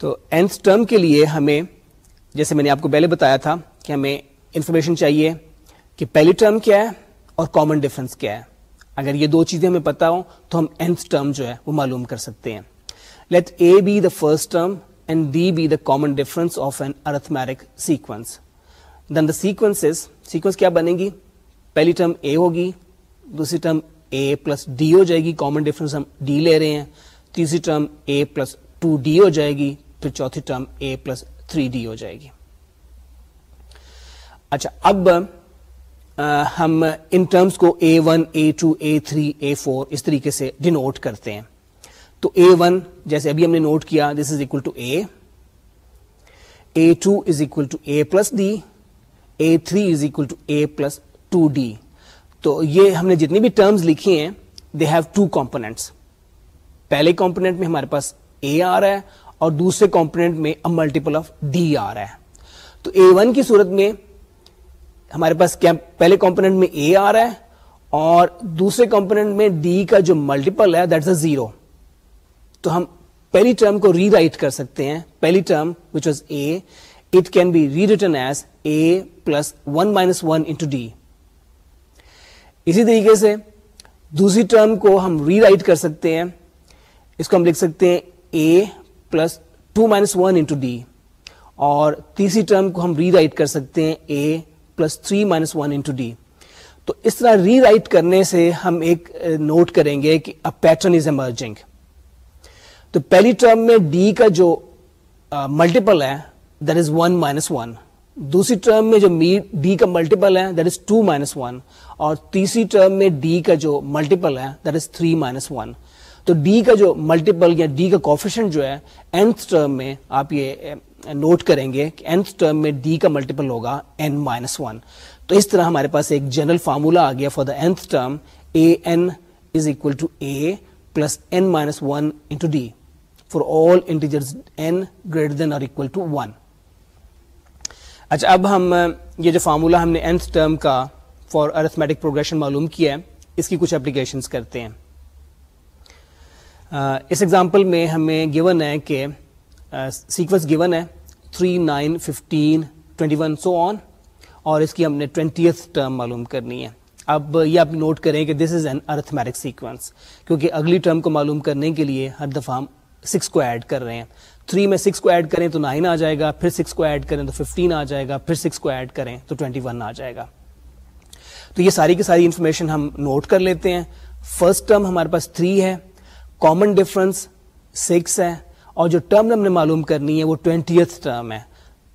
تو اینتھ ٹرم کے لیے ہمیں، جیسے میں نے آپ کو پہلے بتایا تھا کہ ہمیں انفارمیشن چاہیے کہ پہلی ٹرم کیا ہے اور کامن ڈفرنس کیا ہے۔ اگر یہ دو چیزیں ہمیں پتا ہو تو ہم اینتھ ٹرم جو ہے وہ معلوم کر سکتے ہیں۔ Let a be the first term and d be the common difference of an arithmetic sequence then the sequence sequence کیا بنے گی؟ پہلی ٹرم اے ہوگی دوسری ٹرم اے پلس ڈی ہو جائے گی. کامن ڈفرنس ہم ڈی لے رہے ہیں. تیسری term a plus two d ہو جائے گی. پھر چوتھی term a plus three d ہو جائے گی. اچھا اب ہم ان ٹرمز کو a one a two a three a four اس طریقے سے ڈینوٹ کرتے ہیں. تو اے ون جیسے ابھی ہم نے نوٹ کیا this is equal to a a two is equal to a plus d a three is equal to a plus two d تو یہ ہم نے جتنی بھی ٹرمز لکھی ہیں دے ہیو ٹو کمپونیٹس پہلے کمپونیٹ میں ہمارے پاس اے آ رہا ہے اور دوسرے کمپونیٹ میں ملٹیپل آف ڈی آ رہا ہے. تو اے ون کی صورت میں ہمارے پاس کیا پہلے کمپونیٹ میں اے آ رہا ہے اور دوسرے کمپونیٹ میں ڈی کا جو ملٹیپل ہے دیٹ اے زیرو تو ہم پہلی ٹرم کو ری رائٹ کر سکتے ہیں. پہلی term which was a it can be re written as a plus one minus one into d اسی طریقے سے دوسری ٹرم کو ہم ری رائٹ کر سکتے ہیں۔ اس کو ہم لکھ سکتے ہیں a plus two minus one into d اور تیسری ٹرم کو ہم ری رائٹ کر سکتے ہیں a plus three minus one into d تو اس طرح ری رائٹ کرنے سے ہم ایک نوٹ کریں گے کہ ا پیٹرن از ایمرجنگ تو پہلی ٹرم میں ڈی کا جو ملٹیپل ہے that is one minus one دوسری ٹرم میں جو ڈی کا ملٹیپل ہے that is two minus one اور تیسری ٹرم میں ڈی کا جو ملٹیپل ہے that is three minus one تو ڈی کا جو ملٹیپل یا ڈی کا کوفیشن جو ہے، nth ٹرم میں آپ یہ eh, نوٹ کریں گے کہ nth ٹرم میں ڈی کا ملٹیپل ہوگا n مائنس ون تو اس طرح ہمارے پاس ایک جنرل فارمولا آ گیا for the nth term a n is equal to a plus n minus one into d for all integer n greater than or equal to one اچھا اب ہم، یہ جو فارمولا ہم نے nth ٹرم کا فار ارتھمیٹک پروگرشن معلوم کیا ہے، اس کی کچھ اپلیکیشنس کرتے ہیں۔ اس ایگزامپل میں ہمیں گیون ہے کہ سیکوینس گیون ہے 3 9 15 21 سو آن اور اس کی ہم نے ٹوینٹیتھ ٹرم معلوم کرنی ہے۔ اب یہ آپ نوٹ کریں کہ this is an arithmetic sequence کیونکہ اگلی ٹرم کو معلوم کرنے کے لیے ہر دفعہ ہم سکس کو ایڈ کر رہے ہیں۔ تھری میں سکس کو ایڈ کریں تو نائن آ جائے گا، پھر سکس کو ایڈ کریں تو ففٹین آ جائے گا، پھر سکس کو ایڈ کریں تو ٹوینٹی ون آ جائے گا۔ تو یہ ساری کی ساری انفارمیشن ہم نوٹ کر لیتے ہیں۔ فرسٹ ٹرم ہمارے پاس تھری ہے۔ کامن ڈفرنس سکس ہے۔ اور جو ٹرم ہم نے معلوم کرنی ہے وہ ٹوینٹیتھ ٹرم ہے۔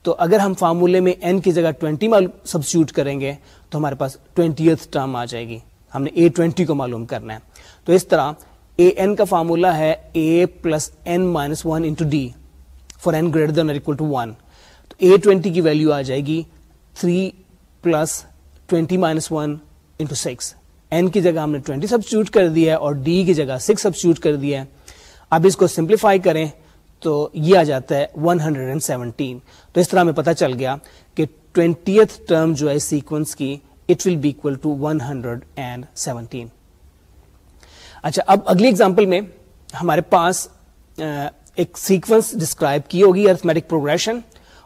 تو اگر ہم فارمولے میں این کی جگہ ٹوینٹی سبسٹیوٹ کریں گے تو ہمارے پاس ٹوینٹیتھ ٹرم آ جائے گی۔ ہم نے اے ٹوینٹی کو معلوم کرنا ہے۔ تو اس طرح اے این کا فارمولا ہے a plus n minus one into d for n greater than equal to one تو اے ٹوینٹی کی ویلو آ جائے گی three plus twenty minus one into six n کی جگہ ہم نے ٹوینٹی سبسٹیوٹ کر دیا ہے اور ڈی کی جگہ سکس سبسٹیوٹ کر دیا ہے. اب اس کو سمپلیفائی کریں تو یہ آ جاتا ہے 117 تو اس طرح ہمیں پتا چل گیا کہ ٹوینٹیتھ ٹرم جو ہے سیکوینس کی it will be equal to 117 اچھا اب اگلی اگزامپل میں ہمارے پاس ایک سیکوینس ڈسکرائب کی ہوگی ارتھمیٹک پروگرشن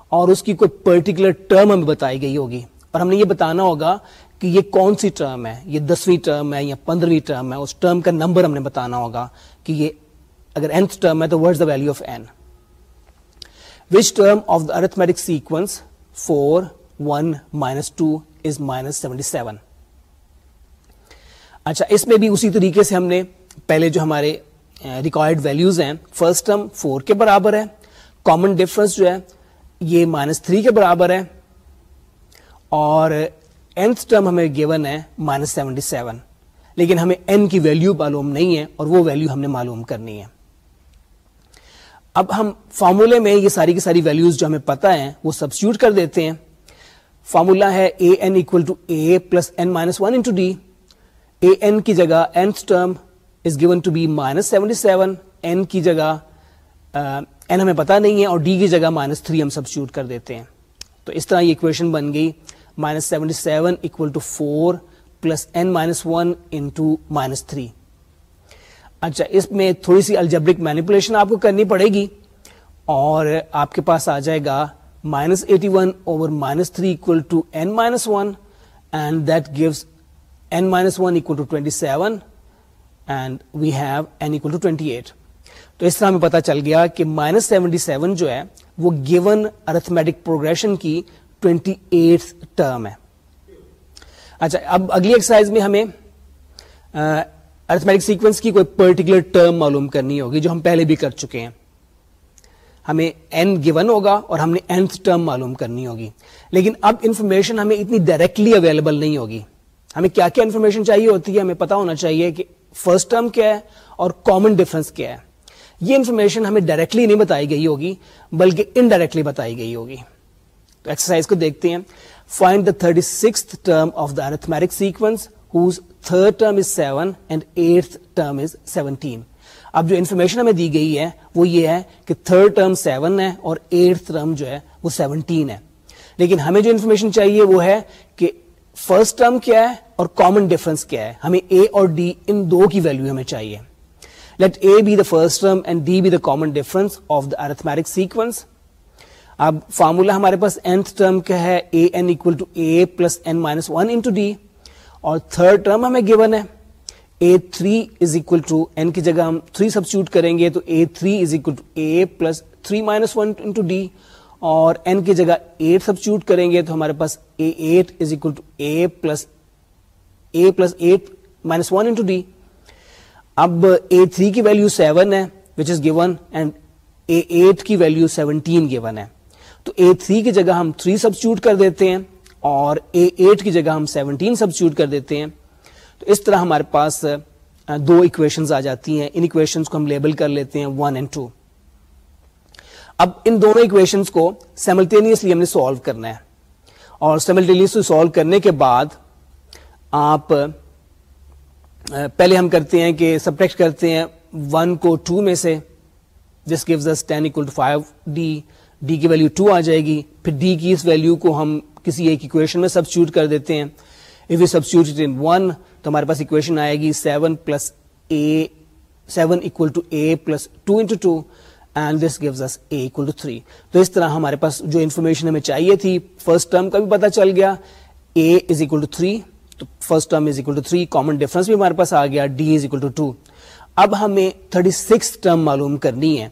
اور اس کی کوئی پرٹیکولر ٹرم ہمیں بتائی گئی ہوگی۔ اور ہم نے یہ بتانا ہوگا کہ یہ کون سی ٹرم ہے؟ یہ دسویں ٹرم ہے یا پندرہویں ٹرم ہے؟ اس ٹرم کا نمبر ہم نے بتانا ہوگا کہ یہ اگر nth ٹرم ہے تو what the value of n which term of the arithmetic sequence four one minus two is minus seventy seven اچھا اس میں بھی اسی طریقے سے ہم نے پہلے جو ہمارے ریکارڈ ویلوز ہیں فرسٹ ٹرم فور کے برابر ہے کامن ڈفرنس جو ہے، یہ مائنس تھری کے برابر ہے اور nth ٹرم ہمیں گیون ہے مائنس سیونٹی سیون لیکن ہمیں n کی ویلو معلوم نہیں ہے اور وہ ویلو ہم نے معلوم کرنی ہے۔ اب ہم فارمولے میں یہ ساری کی ساری ویلوز جو ہمیں پتا ہے وہ سبسٹیوٹ کر دیتے ہیں۔ فارمولا ہے a n equal to a plus n minus one into d a n کی جگہ nth term is given to be minus seventy seven n کی جگہ این ہمیں پتا نہیں ہے اور ڈی کی جگہ مائنس تھری ہم سبسٹیوٹ کر دیتے ہیں۔ تو اس طرح یہ اکویشن بن گئی۔ Minus seventy seven equal to four plus n minus one into minus three اچھا اس میں تھوڑی سی الجبرک مینیپولیشن آپ کو کرنی پڑے گی۔ اور آپ کے پاس آ جائے گا minus eighty one over minus three equal to n minus one and that gives n minus one equal to twenty seven and we have n equal to twenty eight تو اس طرح ہمیں پتا چل گیا کہ مائنس سیونٹی سیون جو ہے وہ گیون ارتھمیٹک پروگرشن کی ٹوینٹی ایٹ ٹرم ہے. اچھا اب اگلی ایکسرسائز میں ہمیں ارتھمیٹک سیکوینس کی کوئی پرٹیکولر ٹرم معلوم کرنی ہوگی جو ہم پہلے بھی کر چکے ہیں۔ ہمیں این گیون ہوگا اور ہم نے nth ٹرم معلوم کرنی ہوگی۔ لیکن اب انفارمیشن ہمیں اتنی ڈائریکٹلی اویلیبل نہیں ہوگی۔ ہمیں کیا کیا انفارمیشن چاہیے ہوتی ہے؟ ہمیں پتا ہونا چاہیے کہ فرسٹ ٹرم کیا ہے اور کامن ڈفرنس کیا ہے۔ یہ انفارمیشن ہمیں ڈائریکٹلی نہیں بتائی گئی ہوگی، بلکہ انڈائریکٹلی بتائی گئی ہوگی۔ تو ایکسرسائز کو دیکھتے ہیں۔ Find the thirty six term of the arithmetic sequence whose third term is seven and eight term is seventeen اب جو انفارمیشن ہمیں دی گئی ہے، وہ یہ ہے کہ تھرڈ ٹرم سیون ہے اور ایٹ ٹرم جو ہے وہ سیونٹین ہے۔ لیکن ہمیں جو انفارمیشن چاہیے وہ ہے فرسٹ ٹرم کیا ہے اور کامن ڈفرنس کیا ہے؟ ہمیں اے اور ڈی ان دو کی ویلو ہمیں چاہیے۔ Let a be the first term and d be the common difference of the arithmetic sequence اب فارمولا ہمارے پاس nth ٹرم کا ہے a n equal to a plus n minus one into d اور third term ہمیں given ہے۔ A three is equal to n کی جگہ ہم تھری سبسٹیوٹ کریں گے تو a three is equal to a plus three minus one into d اور این کی جگہ ایٹ سبسٹیوٹ کریں گے تو ہمارے پاس a eight is equal to a plus a plus eight minus one into d اب اے تھری کی value seven ہے which is given and a eight کی ویلو سیونٹین گیون ہے. تو اے تھری کی جگہ ہم تھری سبسٹیوٹ کر دیتے ہیں اور اے ایٹ کی جگہ ہم سیونٹین سبسٹیوٹ کر دیتے ہیں. تو اس طرح ہمارے پاس دو اکویشنز آ جاتی ہیں. ان اکویشنز کو ہم لیبل کر لیتے ہیں ون اینڈ ٹو اب ان دونوں اکویشنز کو سیملٹینیسلی ہم نے سالو کرنا ہے۔ اور سیملٹینیسلی سالو کرنے کے بعد آپ پہلے ہم کرتے ہیں کہ سبٹیکٹ کرتے ہیں ون کو ٹو میں سے۔ This gives us ten equal to five d d کی ویلو ٹو آ جائے گی۔ پھر ڈی کی اس ویلو کو ہم کسی ایک اکویشن میں سبسٹیوٹ کر دیتے ہیں۔ If you substitute in one تو ہمارے پاس اکویشن آئے گی seven plus a seven equal to a plus two into two and this gives us a equal to three تو اس طرح ہمارے پاس جو انفارمیشن ہمیں چاہیے تھی فرسٹ ٹرم کا بھی پتا چل گیا. A is equal to three تو first term is equal to three common difference بھی ہمارے پاس آ گیا. D is equal to two اب ہمیں تھرٹی سکس ٹرم معلوم کرنی ہے.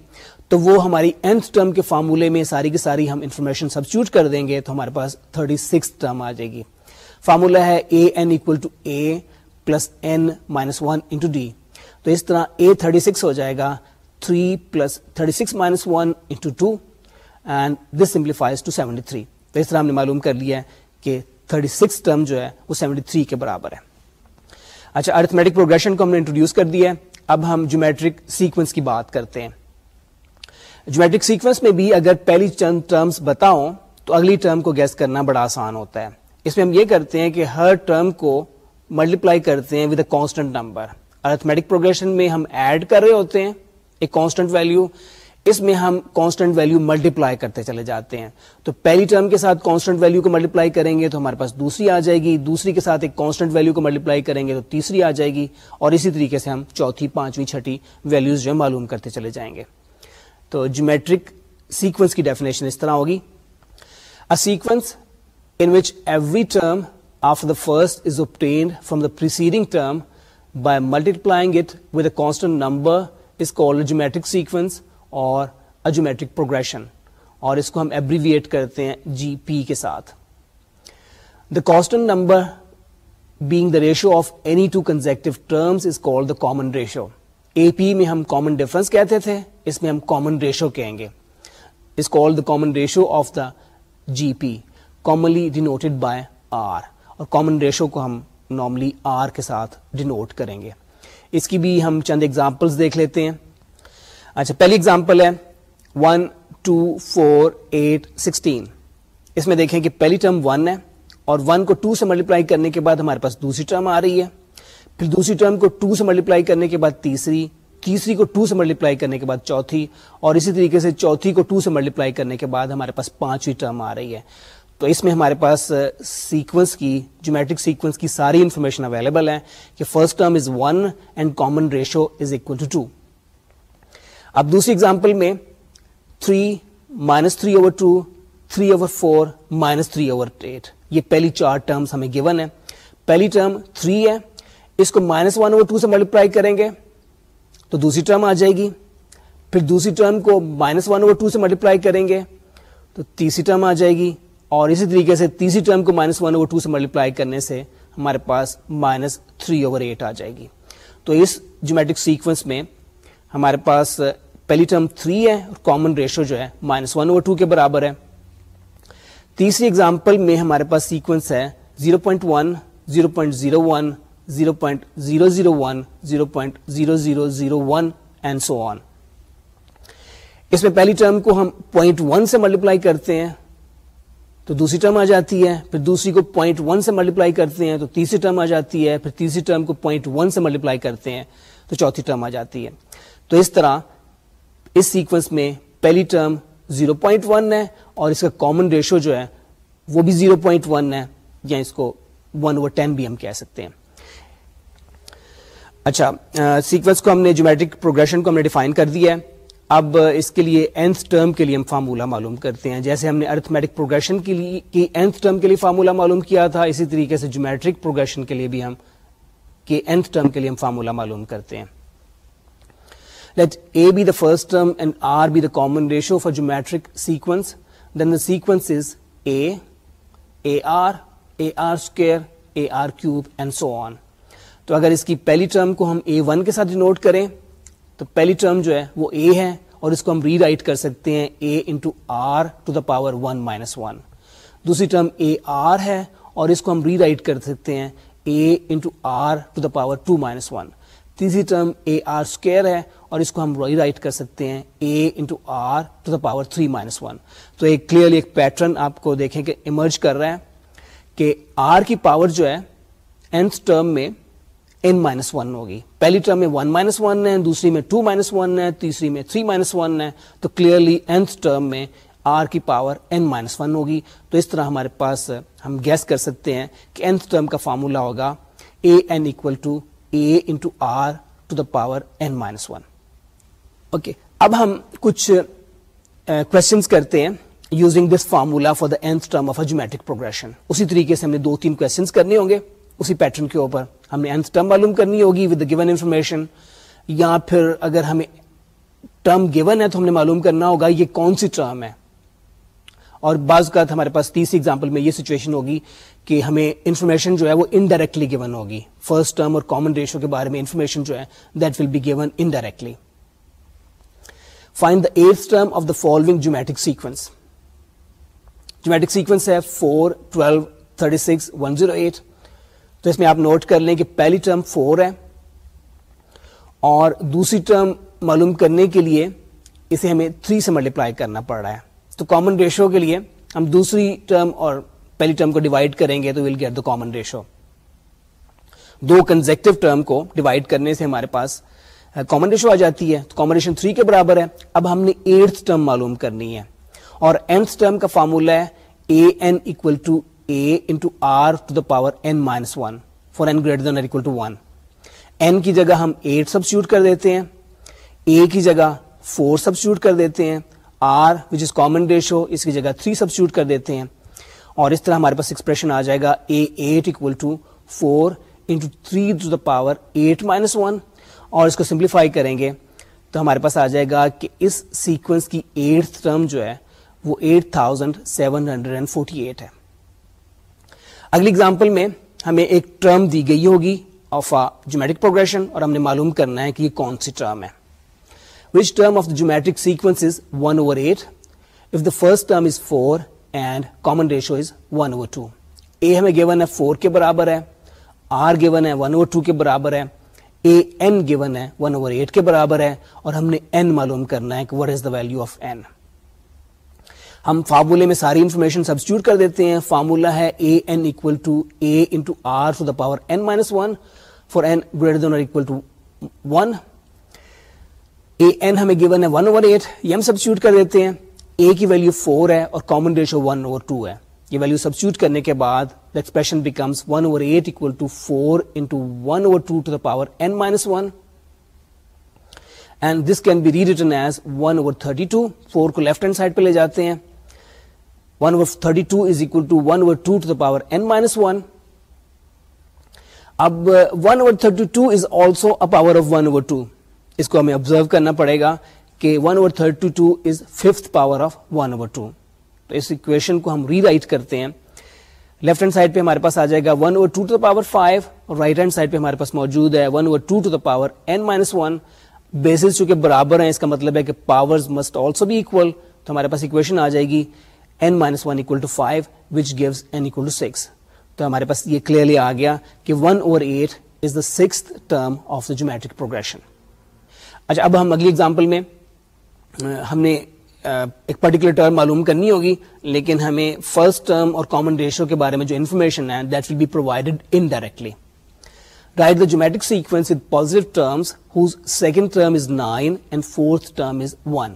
تو وہ ہماری nth ٹرم کے فارمولے میں ساری کی ساری ہم انفارمیشن سبسٹیوٹ کر دیں گے تو ہمارے پاس تھرٹی سکس ٹرم آ جائے گی. فارمولا ہے a n equal to a plus n minus one into d تو اس طرح اے تھرٹی سکس ہو جائے گا. Three plus thirty six minus one into two and this simplifies to seventy three تو اس طرح ہم نے معلوم کر لیا ہے کہ تھرٹی سکس ٹرم جو ہے وہ سیونٹی تھری کے برابر ہے۔ اچھا ارتھمیٹک پروگرشن کو ہم نے انٹروڈیوس کر دیا ہے۔ اب ہم جومیٹرک سیکوینس کی بات کرتے ہیں۔ جومیٹرک سیکوینس میں بھی اگر پہلی چند ٹرمز بتاؤں، تو اگلی ٹرم کو گیس کرنا بڑا آسان ہوتا ہے۔ اس میں ہم یہ کرتے ہیں کہ ہر ٹرم کو ملٹیپلائی کرتے ہیں with a constant number arithmetic progression میں ہم ایڈ کر رہے ہوتے ہیں۔ ایک کانسٹنٹ ویلو اس میں ہم کانسٹنٹ ویلو ملٹیپلائی کرتے چلے جاتے ہیں۔ تو پہلی ٹرم کے ساتھ کانسٹنٹ ویلو کو ملٹیپلائی کریں گے تو ہمارے پاس دوسری آ جائے گی، دوسری کے ساتھ ایک کانسٹنٹ ویلو کو ملٹیپلائی کریں گے تو تیسری آ جائے گی۔ اور اسی طریقے سے ہم چوتھی، پانچویں، چھٹی ویلوز جو معلوم کرتے چلے جائیں گے۔ تو جیومیٹرک سیکوینس کی ڈیفینیشن اس طرح ہوگی۔ Sequence in which every term after the first is obtained from the preceding term by multiplying it with a constant number is call geometric sequence اور اجومیٹرک پروگرشن اور اس کو ہم ایبریویٹ کرتے ہیں جی پی کے ساتھ۔ The constant number being the ratio of any two consecutive terms is call the common ratio A P میں ہم کامن ڈفرنس کہتے تھے، اس میں ہم کامن ریشو کہیں گے۔ Is call the common ratio of the G P commonly denoted by r اور common ratio کو ہم نارملی آر کے ساتھ ڈینوٹ کریں گے۔ اس کی بھی ہم چند ایگزامپلس دیکھ لیتے ہیں۔ اچھا پہلی ایگزامپل ہے one two four eight sixteen اس میں دیکھیں کہ پہلی ٹرم ون ہے اور ون کو ٹو سے ملٹیپلائی کرنے کے بعد ہمارے پاس دوسری ٹرم آ رہی ہے۔ پھر دوسری ٹرم کو ٹو سے ملٹیپلائی کرنے کے بعد تیسری تیسری کو ٹو سے ملٹیپلائی کرنے کے بعد چوتھی اور اسی طریقے سے چوتھی کو ٹو سے ملٹیپلائی کرنے کے بعد ہمارے پاس پانچویں ٹرم آ رہی ہے۔ تو اس میں ہمارے پاس سیکوینس کی جومیٹرک سیکوینس کی ساری انفارمیشن اویلیبل ہے کہ first term is one and common ratio is equal to two اب دوسری ایگزامپل میں three minus three over two three over four minus three over eight یہ پہلی چار ٹرمس ہمیں گیون ہے پہلی ٹرم تھری ہے. اس کو مائنس ون اوور ٹو سے ملٹیپلائی کریں گے تو دوسری ٹرم آ جائے گی. پھر دوسری ٹرم کو مائنس ون اوور ٹو سے ملٹیپلائی کریں گے تو تیسری ٹرم آ جائے گی. اور اسی طریقے سے تیسری ٹرم کو مائنس ون اوور ٹو سے ملٹیپلائی کرنے سے ہمارے پاس مائنس تھری اوور ایٹ آ جائے گی۔ تو اس جومیٹرک سیکوینس میں ہمارے پاس پہلی ٹرم تھری ہے اور کامن ریشو جو ہے مائنس ون اوور ٹو کے برابر ہے۔ تیسری ایگزامپل میں ہمارے پاس سیکوینس ہے zero point one zero point zero one zero point zero zero one zero point zero zero zero one and so on اس میں پہلی ٹرم کو ہم پوائنٹ ون سے ملٹیپلائی کرتے ہیں۔ تو دوسری ٹرم آ جاتی ہے، پھر دوسری کو پوائنٹ ون سے ملٹیپلائی کرتے ہیں، تو تیسری ٹرم آ جاتی ہے، پھر تیسری ٹرم کو پوائنٹ ون سے ملٹیپلائی کرتے ہیں، تو چوتھی ٹرم آ جاتی ہے۔ تو اس طرح اس سیکوینس میں پہلی ٹرم 0.1 ہے اور اس کا کامن ریشو جو ہے وہ بھی 0.1 ہے، یا اس کو 1 اوور 10 بھی ہم کہہ سکتے ہیں۔ اچھا سیکوینس کو ہم نے جومیٹرک پروگرشن کو ہم نے ڈیفائن کر دیا ہے۔ اب اس کے لیے اینتھ ٹرم کے لیے ہم فارمولا معلوم کرتے ہیں جیسے ہم نے ارتھمیٹک پروگرشن کے لیے کی اینتھ ٹرم کے لیے فارمولا معلوم کیا تھا اسی طریقے سے جومیٹرک پروگرشن کے لیے بھی ہم کہ اینتھ ٹرم کے لیے ہم فارمولا معلوم کرتے ہیں Let A be the first term and R be the common ratio of a geometric sequence. Then the sequence is A, AR, AR square, AR cube and so on. تو اگر اس کی پہلی ٹرم کو ہم اے ون کے ساتھ denote کریں تو پہلی ٹرم جو ہے وہ اے ہے اور اس کو ہم ری رائٹ کر سکتے ہیں a into r to the power one minus one دوسری ٹرم اے آر ہے اور اس کو ہم ری رائٹ کر سکتے ہیں a into r to the power two minus one تیسری ٹرم اے آر اسکوئر ہے اور اس کو ہم ری رائٹ کر سکتے ہیں a into r to the power three minus one تو ایک کلیئرلی ایک پیٹرن آپ کو دیکھیں کہ ایمرج کر رہا ہے کہ آر کی پاور جو ہے nth ٹرم میں n مائنس ون ہوگی۔ پہلی ٹرم میں ون مائنس ون ہے دوسری میں ٹو مائنس ون ہے تیسری میں تھری مائنس ون ہے۔ تو کلیئرلی nth ٹرم میں آر کی پاور n مائنس ون ہوگی۔ تو اس طرح ہمارے پاس ہم گیس کر سکتے ہیں کہ nth ٹرم کا فارمولا ہوگا a n equal to a into r to the power n minus one okay اب ہم کچھ کوشچنس uh, کرتے ہیں using this formula for the nth term of a geometric progression اسی طریقے سے ہم نے دو تین کوشچنس کرنے ہوں گے۔ اسی پیٹرن کے اوپر ہم نے ٹرم معلوم کرنی ہوگی ود گیون انفارمیشن یا پھر اگر ہمیں ٹرم گیون ہے تو ہم نے معلوم کرنا ہوگا یہ کون سی ٹرم ہے. اور بعض کا ہمارے پاس تیسری ایگزامپل میں یہ سچویشن ہوگی کہ ہمیں انفارمیشن جو ہے وہ انڈائریکٹلی گیون ہوگی. فرسٹ ٹرم اور کامن ریشو کے بارے میں انفارمیشن جو ہے that will be given indirectly find the eight term of the following geometric sequence geometric sequence ہے four twelve thirty six one zero eight تو اس میں آپ نوٹ کر لیں کہ پہلی ٹرم فور ہے اور دوسری ٹرم معلوم کرنے کے لیے اسے ہمیں تھری سے ملٹیپلائی کرنا پڑ رہا ہے۔ تو کامن ریشو کے لیے ہم دوسری ٹرم اور پہلی ٹرم کو ڈیوائڈ کریں گے تو will get the common ratio do consecutive term کو ڈیوائڈ کرنے سے ہمارے پاس کامن ریشو آ جاتی ہے۔ تو کامن ریشن تھری کے برابر ہے۔ اب ہم نے ایٹھ ٹرم معلوم کرنی ہے۔ اور nth ٹرم کا فارمولا ہے a n equal to a into r to the power n minus one for n greater than equal to one n کی جگہ ہم ایٹ سبسٹیوٹ کر دیتے ہیں اے کی جگہ فور سبسٹیوٹ کر دیتے ہیں r which is common ratio اس کی جگہ تھری سبسٹیوٹ کر دیتے ہیں اور اس طرح ہمارے پاس ایکسپریشن آ جائے گا a eight equal to four into three to the power eight minus one اور اس کو سمپلیفائی کریں گے تو ہمارے پاس آ جائے گا کہ اس سیکوینس کی ایٹ ٹرم جو ہے وہ eight thousand seven hundred and forty eight ہے اگلی اگزامپل میں ہمیں ایک ٹرم دی گئی ہوگی آف جومیٹک پروگرشن اور ہم نے معلوم کرنا ہے کہ یہ کون سی ٹرم ہے. Which term of the geometric sequence is one over eight if the first term is four and common ratio is one over two a ہمیں گیون ہے فور کے برابر ہے. آر گیون ہے ون اوور ٹو کے برابر ہے. A n given ہے ون اوور ایٹ کے برابر ہے. اور ہم نے این معلوم کرنا ہے کہ what is the value of n ہم فارمولے میں ساری انفارمیشن سبسٹیوٹ کر دیتے ہیں۔ فارمولا ہے a n equal to a into r to the power n minus one for n greater than or equal to one a n ہمیں given ہے ون اوور ایٹ یہ ہم سبسٹیوٹ کر دیتے ہیں۔ اے کی ویلو فور ہے اور common ratio one over two ہے۔ یہ ویلو سبسٹیوٹ کرنے کے بعد the expression becomes one over eight equal to four into one over two to the power n minus one and this can be rewritten as one over thirty two four کو left hand side پہ لے جاتے ہیں۔ 1 over 32 is equal to 1 over 2 to the power n minus 1. اب uh, 1 over 32 is also a power of 1 over 2 اس کو ہمیں observe کرنا پڑے گا کہ 1 over 32 is fifth power of 1 over 2 تو اس اکویشن کو ہم ری رائٹ کرتے ہیں. لیفٹ ہینڈ سائڈ پہ ہمارے پاس آ جائے گا 1 over 2 to the power 5 اور رائٹ ہینڈ سائڈ پہ ہمارے پاس موجود ہے 1 over 2 to the power n minus 1 bases چونکہ برابر ہیں، اس کا مطلب ہے کہ پاورز مسٹ آلسو بھی اکول تو ہمارے پاس اکویشن آ جائے گی n minus one equal to five which gives n equal to six تو ہمارے پاس یہ کلیئرلی آ گیا کہ one over eight is the six term of the geometric progression اچھا اب ہم اگلی اگزامپل میں ہم نے ایک پرٹیکولر ٹرم معلوم کرنی ہوگی، لیکن ہمیں فرسٹ ٹرم اور کامن ریشو کے بارے میں جو انفارمیشن ہے that will be provided in directly write the geometric sequence with positive terms whose second term is nine and fourth term is one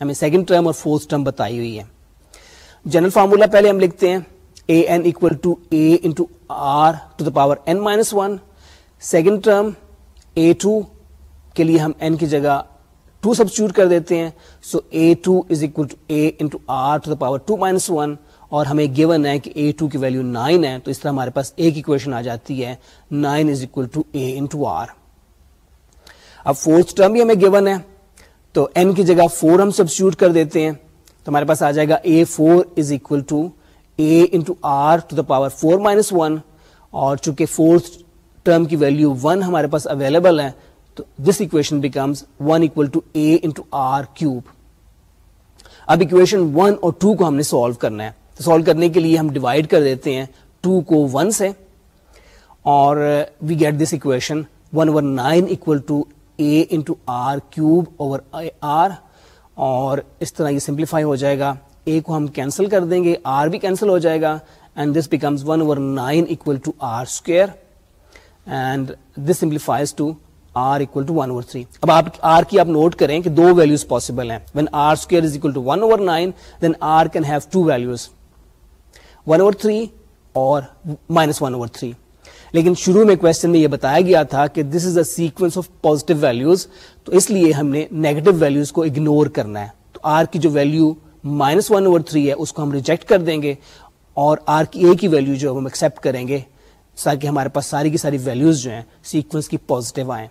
ہمیں سیکنڈ ٹرم اور فورتھ ٹرم بتائی ہوئی ہے۔ جنرل فارمولا پہلے ہم لکھتے ہیں a n equal to a into r to the power n minus one second term a two کے لیے ہم این کی جگہ ٹو سبسٹیوٹ کر دیتے ہیں. So a two is equal to a into r to the power two minus one اور ہمیں گیون ہے کہ اے ٹو کی ویلو نائن ہے. تو اس طرح ہمارے پاس ایک اکویشن آ جاتی ہے. Nine is equal to a into r اب فورتھ ٹرم بھی ہمیں گیون ہے. تو این کی جگہ فور ہم سبسٹیوٹ کر دیتے ہیں. تو ہمارے پاس آ جائے گا a four is equal to a into r to the power four minus one اور چونکہ فورتھ ٹرم کی ویلو ون ہمارے پاس اویلیبل ہے، تو this equation becomes one equal to a into r cube اب اکویشن ون اور two کو ہم نے سالو کرنا ہے۔ تو سالو کرنے کے لیے ہم ڈیوائڈ کر دیتے ہیں۔ ٹو کو ون سے۔ اور we get this equation one over nine equal to a into r cube over r اور اس طرح یہ سمپلیفائی ہو جائے گا. اے کو ہم کینسل کر دیں گے آر بھی کینسل ہو جائے گا. And this becomes one over nine equal to r square and this simplifies to r equal to one over three اب آپ آر کی آپ نوٹ کریں کہ دو ویلوز پاسبل ہیں. When r square is equal to one over nine then r can have two values one over three اور minus one over three لیکن شروع میں کوشچن میں یہ بتایا گیا تھا کہ this is a sequence of positive values تو اس لیے ہم نے نیگیٹو ویلوز کو اگنور کرنا ہے۔ تو آر کی جو value minus one over three ہے، اس کو ہم ریجیکٹ کر دیں گے اور آر کی اے کی ویلو جو ہم ایکسپٹ کریں گے تاکہ ہمارے پاس ساری کی ساری ویلوز جو ہیں سیکوینس کی پوزیٹو آئیں۔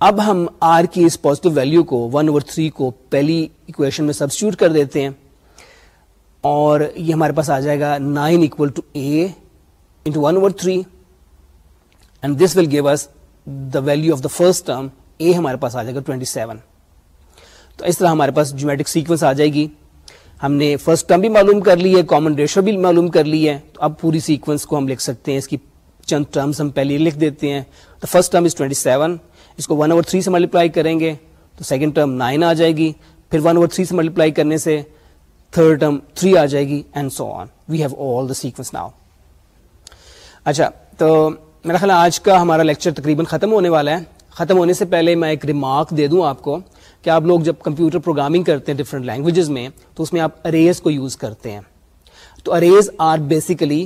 اب ہم آر کی اس پوزیٹو ویلو کو ون اوور تھری کو پہلی اکویشن میں سبسٹیوٹ کر دیتے ہیں اور یہ ہمارے پاس آ جائے گا nine equal to a into one over three and this will give us the value of the first term a ہمارے پاس آ جائے گا ٹوینٹی سیون تو اس طرح ہمارے پاس جیومیٹرک سیکوینس آ جائے گی. ہم نے فرسٹ ٹرم بھی معلوم کر لی ہے کامن ریشو بھی معلوم کر لی ہے. تو اب پوری سیکوینس کو ہم لکھ سکتے ہیں، اس کی چند ٹرمز ہم پہلے لکھ دیتے ہیں. تو first term is twenty seven اس کو ون اوور تھری سے ملٹیپلائی کریں گے، تو سیکنڈ ٹرم نائن آ جائے گی. پھر ون اوور تھری سے ملٹیپلائی کرنے سے تھرڈ ٹرم تھری آ جائے گی and so on we have all the sequence now اچھا تو میرا خیال آج کا ہمارا لیکچر تقریباً ختم ہونے والا ہے۔ ختم ہونے سے پہلے میں ایک ریمارک دے دوں آپ کو کہ آپ لوگ جب کمپیوٹر پروگرامنگ کرتے ہیں ڈفرنٹ لینگویجز میں، تو اس میں آپ اریز کو یوز کرتے ہیں۔ تو اریز آر بیسیکلی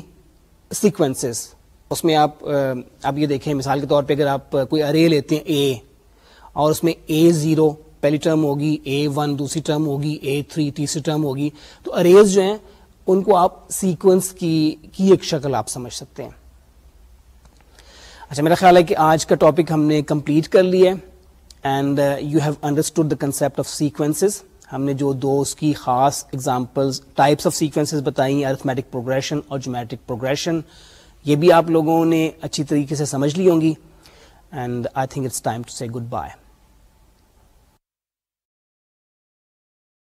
سیکوینسز اس میں آپ آپ یہ دیکھیں، مثال کے طور پہ اگر آپ کوئی ارے لیتے ہیں اے اور اس میں اے زیرو پہلی ٹرم ہوگی اے ون دوسری ٹرم ہوگی اے تھری تیسری ٹرم ہوگی۔ تو اریز جو ہیں، ان کو آپ سیکوینس کی کی ایک شکل آپ سمجھ سکتے ہیں۔ اچھا میرا خیال ہے کہ آج کا ٹاپک ہم نے کمپلیٹ کر لیا and you have understood the concept of sequences ہم نے جو دو اس کی خاص اگزامپلز ٹائپس آف سیکوینسز بتائی ارتھمیٹک پروگریشن اور جومیٹک پروگریشن یہ بھی آپ لوگوں نے اچھی طریقے سے سمجھ لی ہوں گی and I think it's time to say goodbye